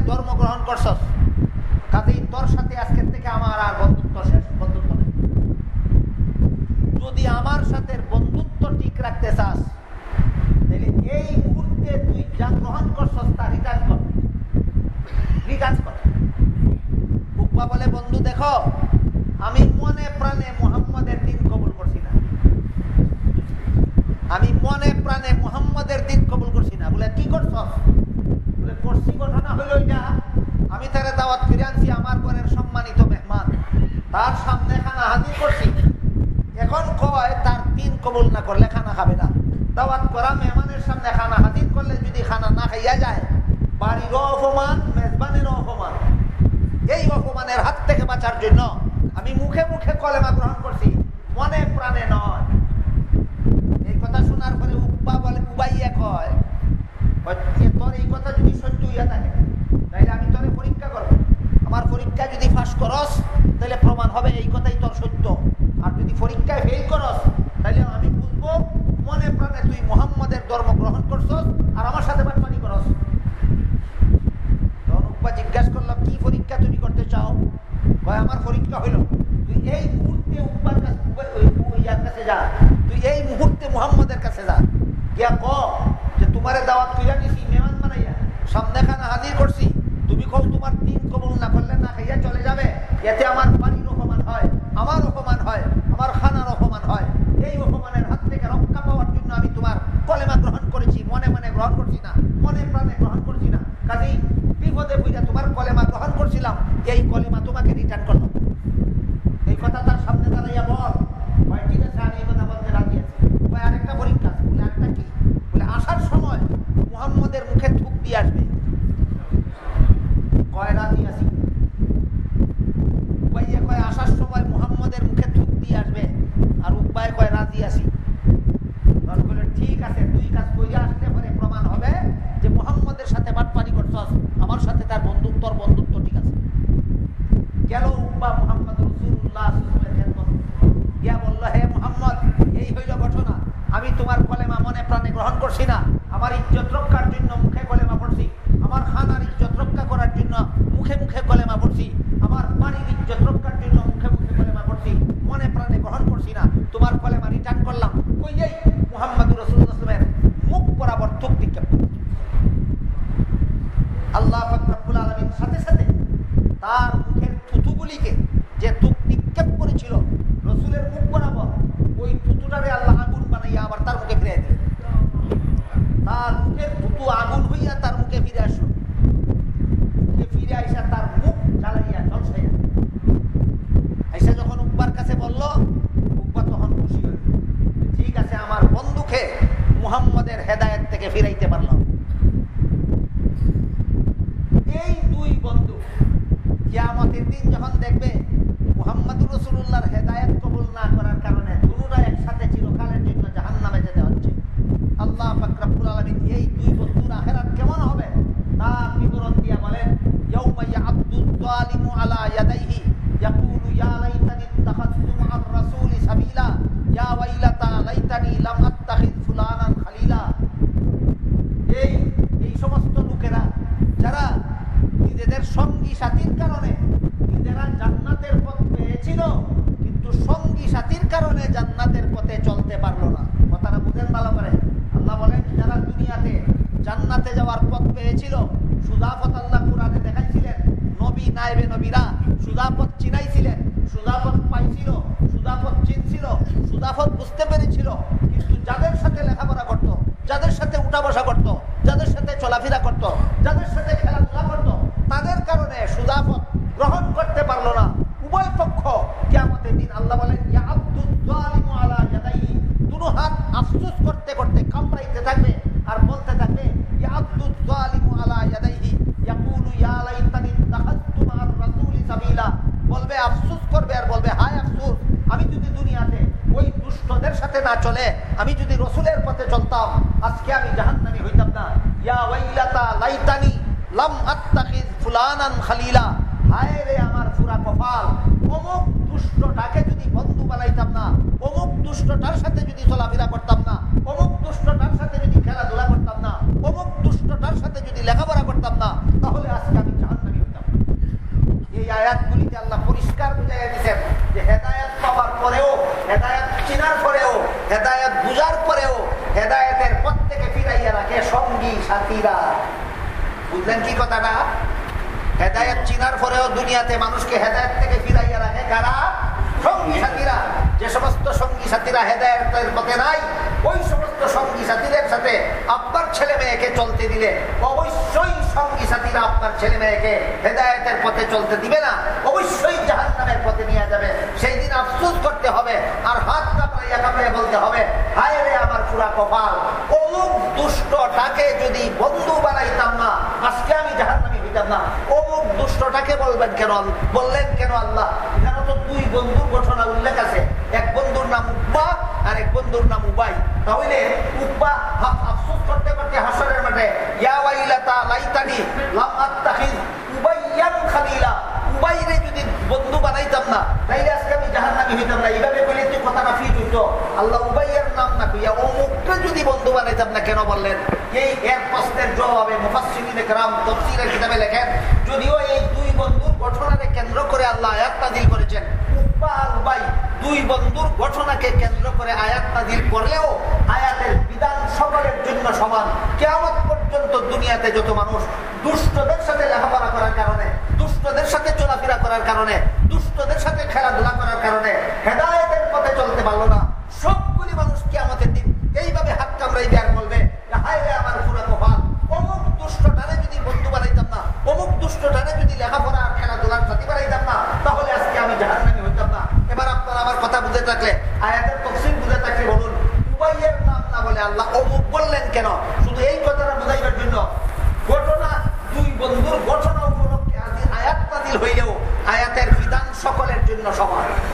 ধর্ম গ্রহণ করছস, কাজেই তোর সাথে আজকের থেকে আমার আর বন্ধুত্ব শেষ, বন্ধুত্ব নেই। যদি আমার সাথে বন্ধুত্ব ঠিক রাখতে চাস, তাহলে এই মুহূর্তে তুই যা গ্রহণ করছস তা রিচার্জ কর। রিচার্জ কর। উপ্পা বলে, বন্ধু, দেখো, আমি মনে প্রাণে মোহাম্মদের দিন কবুল করছি না। আমি মনে প্রাণে মোহাম্মদের দিন কবুল করছি না। বলে, কি করছ আমি তারে দাওয়াত ফিরে আনছি, আমার ঘরের সম্মানিত মেহমান। তার সামনে খানা হাজির করছি। এখন কয়, তার দিন কবুল না করলে খানা খাবে না। দাওয়াত করা মেহমানের সামনে খানা হাজির করলে যদি খানা না খাইয়া যায়, বাড়ির অপমান, মেজবানের অপমান। এই অপমানের হাত থেকে বাঁচার জন্য আমি মুখে মুখে কলেমা গ্রহণ করছি, মনে প্রাণে নয়। এই কথা শোনার পরে উব্বা বলে, উবাইয়া কয় সত্য। আর যদি পরীক্ষায় ফেল করস গিয়া বলল হে মোহাম্মদ, এই হইল ঘটনা। আমি তোমার কলেমা মনে প্রাণে গ্রহণ করছি না। আমার ইজ্জত রক্ষার জন্য মুখে কলেমা পড়ছি। আমার খানার ইজ্জত রক্ষা করার জন্য মুখে মুখে কলেমা লেখাপড়া করতাম না, তাহলে আজকে আমি এই আয়াতগুলিতে আল্লাহ পরিষ্কার বুঝাইয়া দিচ্ছেন যে হেদায়াত পাওয়ার পরেও, হেদায়াত চিনার পরেও, হেদায়াত বুঝার পরেও, হেদায়াতের পথ ফিরাইয়া রাখে বুঝলেন কি কথাটা? হেদায়ত চিনার পরেও দুনিয়াতে মানুষকে হেদায়ত থেকে ফিরাইয়া রাখে কারা? সঙ্গী সাথীরা। যে সমস্ত সঙ্গী সাথীরা হেদায়তের পথে নাই, ওই সমস্ত সঙ্গী সাথীদের সাথে আপনার ছেলে মেয়েকে চলতে দিলে। অবশ্যই সঙ্গী সাথীরা আপনার ছেলে মেয়েকে হেদায়তের পথে চলতে দিবে না। অবশ্যই জাহান নামের পথে নিয়ে যাবে। সেই দিন আফসোস করতে হবে, আর হাত কাপড়াইয়া কাপড়ে বলতে হবে, হায় রে আমার পুরা কপাল অমুক দুষ্টটাকে যদি বন্ধু বানাইতাম না, আজকে আমি জাহান নামি হইতাম না। অমুক দুষ্টটাকে বলবেন কেন বললেন কেন আল্লাহ? এখানে তো দুই বন্ধুর ঘটনা উল্লেখ আছে। এক বন্ধুর নাম উব্বা আর এক বন্ধুর নাম উবাই। তাহলে উব্বা আফ- আফসোস করতে করতে হাসরের মাঠে, ইয়া ওয়াইলাতা লাইতানি লাম আত্তাখিজ উবাইয়ান খালিলা। উবাইরে যদি বন্ধু বানাইতাম না, তাইলে আমি না এইভাবে কইলে তো কথাটা ফিট হইতো। আল্লাহ উবাইয়ার নাম না কইয়া অমুককে যদি বন্ধু বানাইতাম না কেন বললেন? এই এর প্রশ্নের জবাবে মুফাসসিরিনে কেরাম তাফসীরের কিতাবে লেখেন, যদিও এই দুই বন্ধুর ঘটনাকে কেন্দ্র করে আল্লাহ আয়াত নাযিল করেছেন আর উবাই দুই বন্ধুর ঘটনাকে কেন্দ্র করে আয়াত নাযিল করলেও আয়াতের বিধান সকলের জন্য সমান। কিয়ামত পর্যন্ত দুনিয়াতে যত মানুষ দুষ্টদের সাথে লেখাপড়া করার কারণে, দুষ্টদের সাথে চলাফেরা করার কারণে দুষ্টদের সাথে খেলাধুলা করার কারণে হেদায়তের পথে চলতে পারল না। সবগুলি মানুষ কি আমাদের দিন এইভাবে হাত কামড়াই দেয়ার বলবে লেখাপড়া এবার আমার কথা থাকলে, আয়াতের বুঝে থাকলে বলুন অমুক বললেন কেন? শুধু এই কথাটা জন্য ঘটনা দুই বন্ধুর ঘটনা উপলক্ষে আয়াত আয়াতের সকলের জন্য সমান।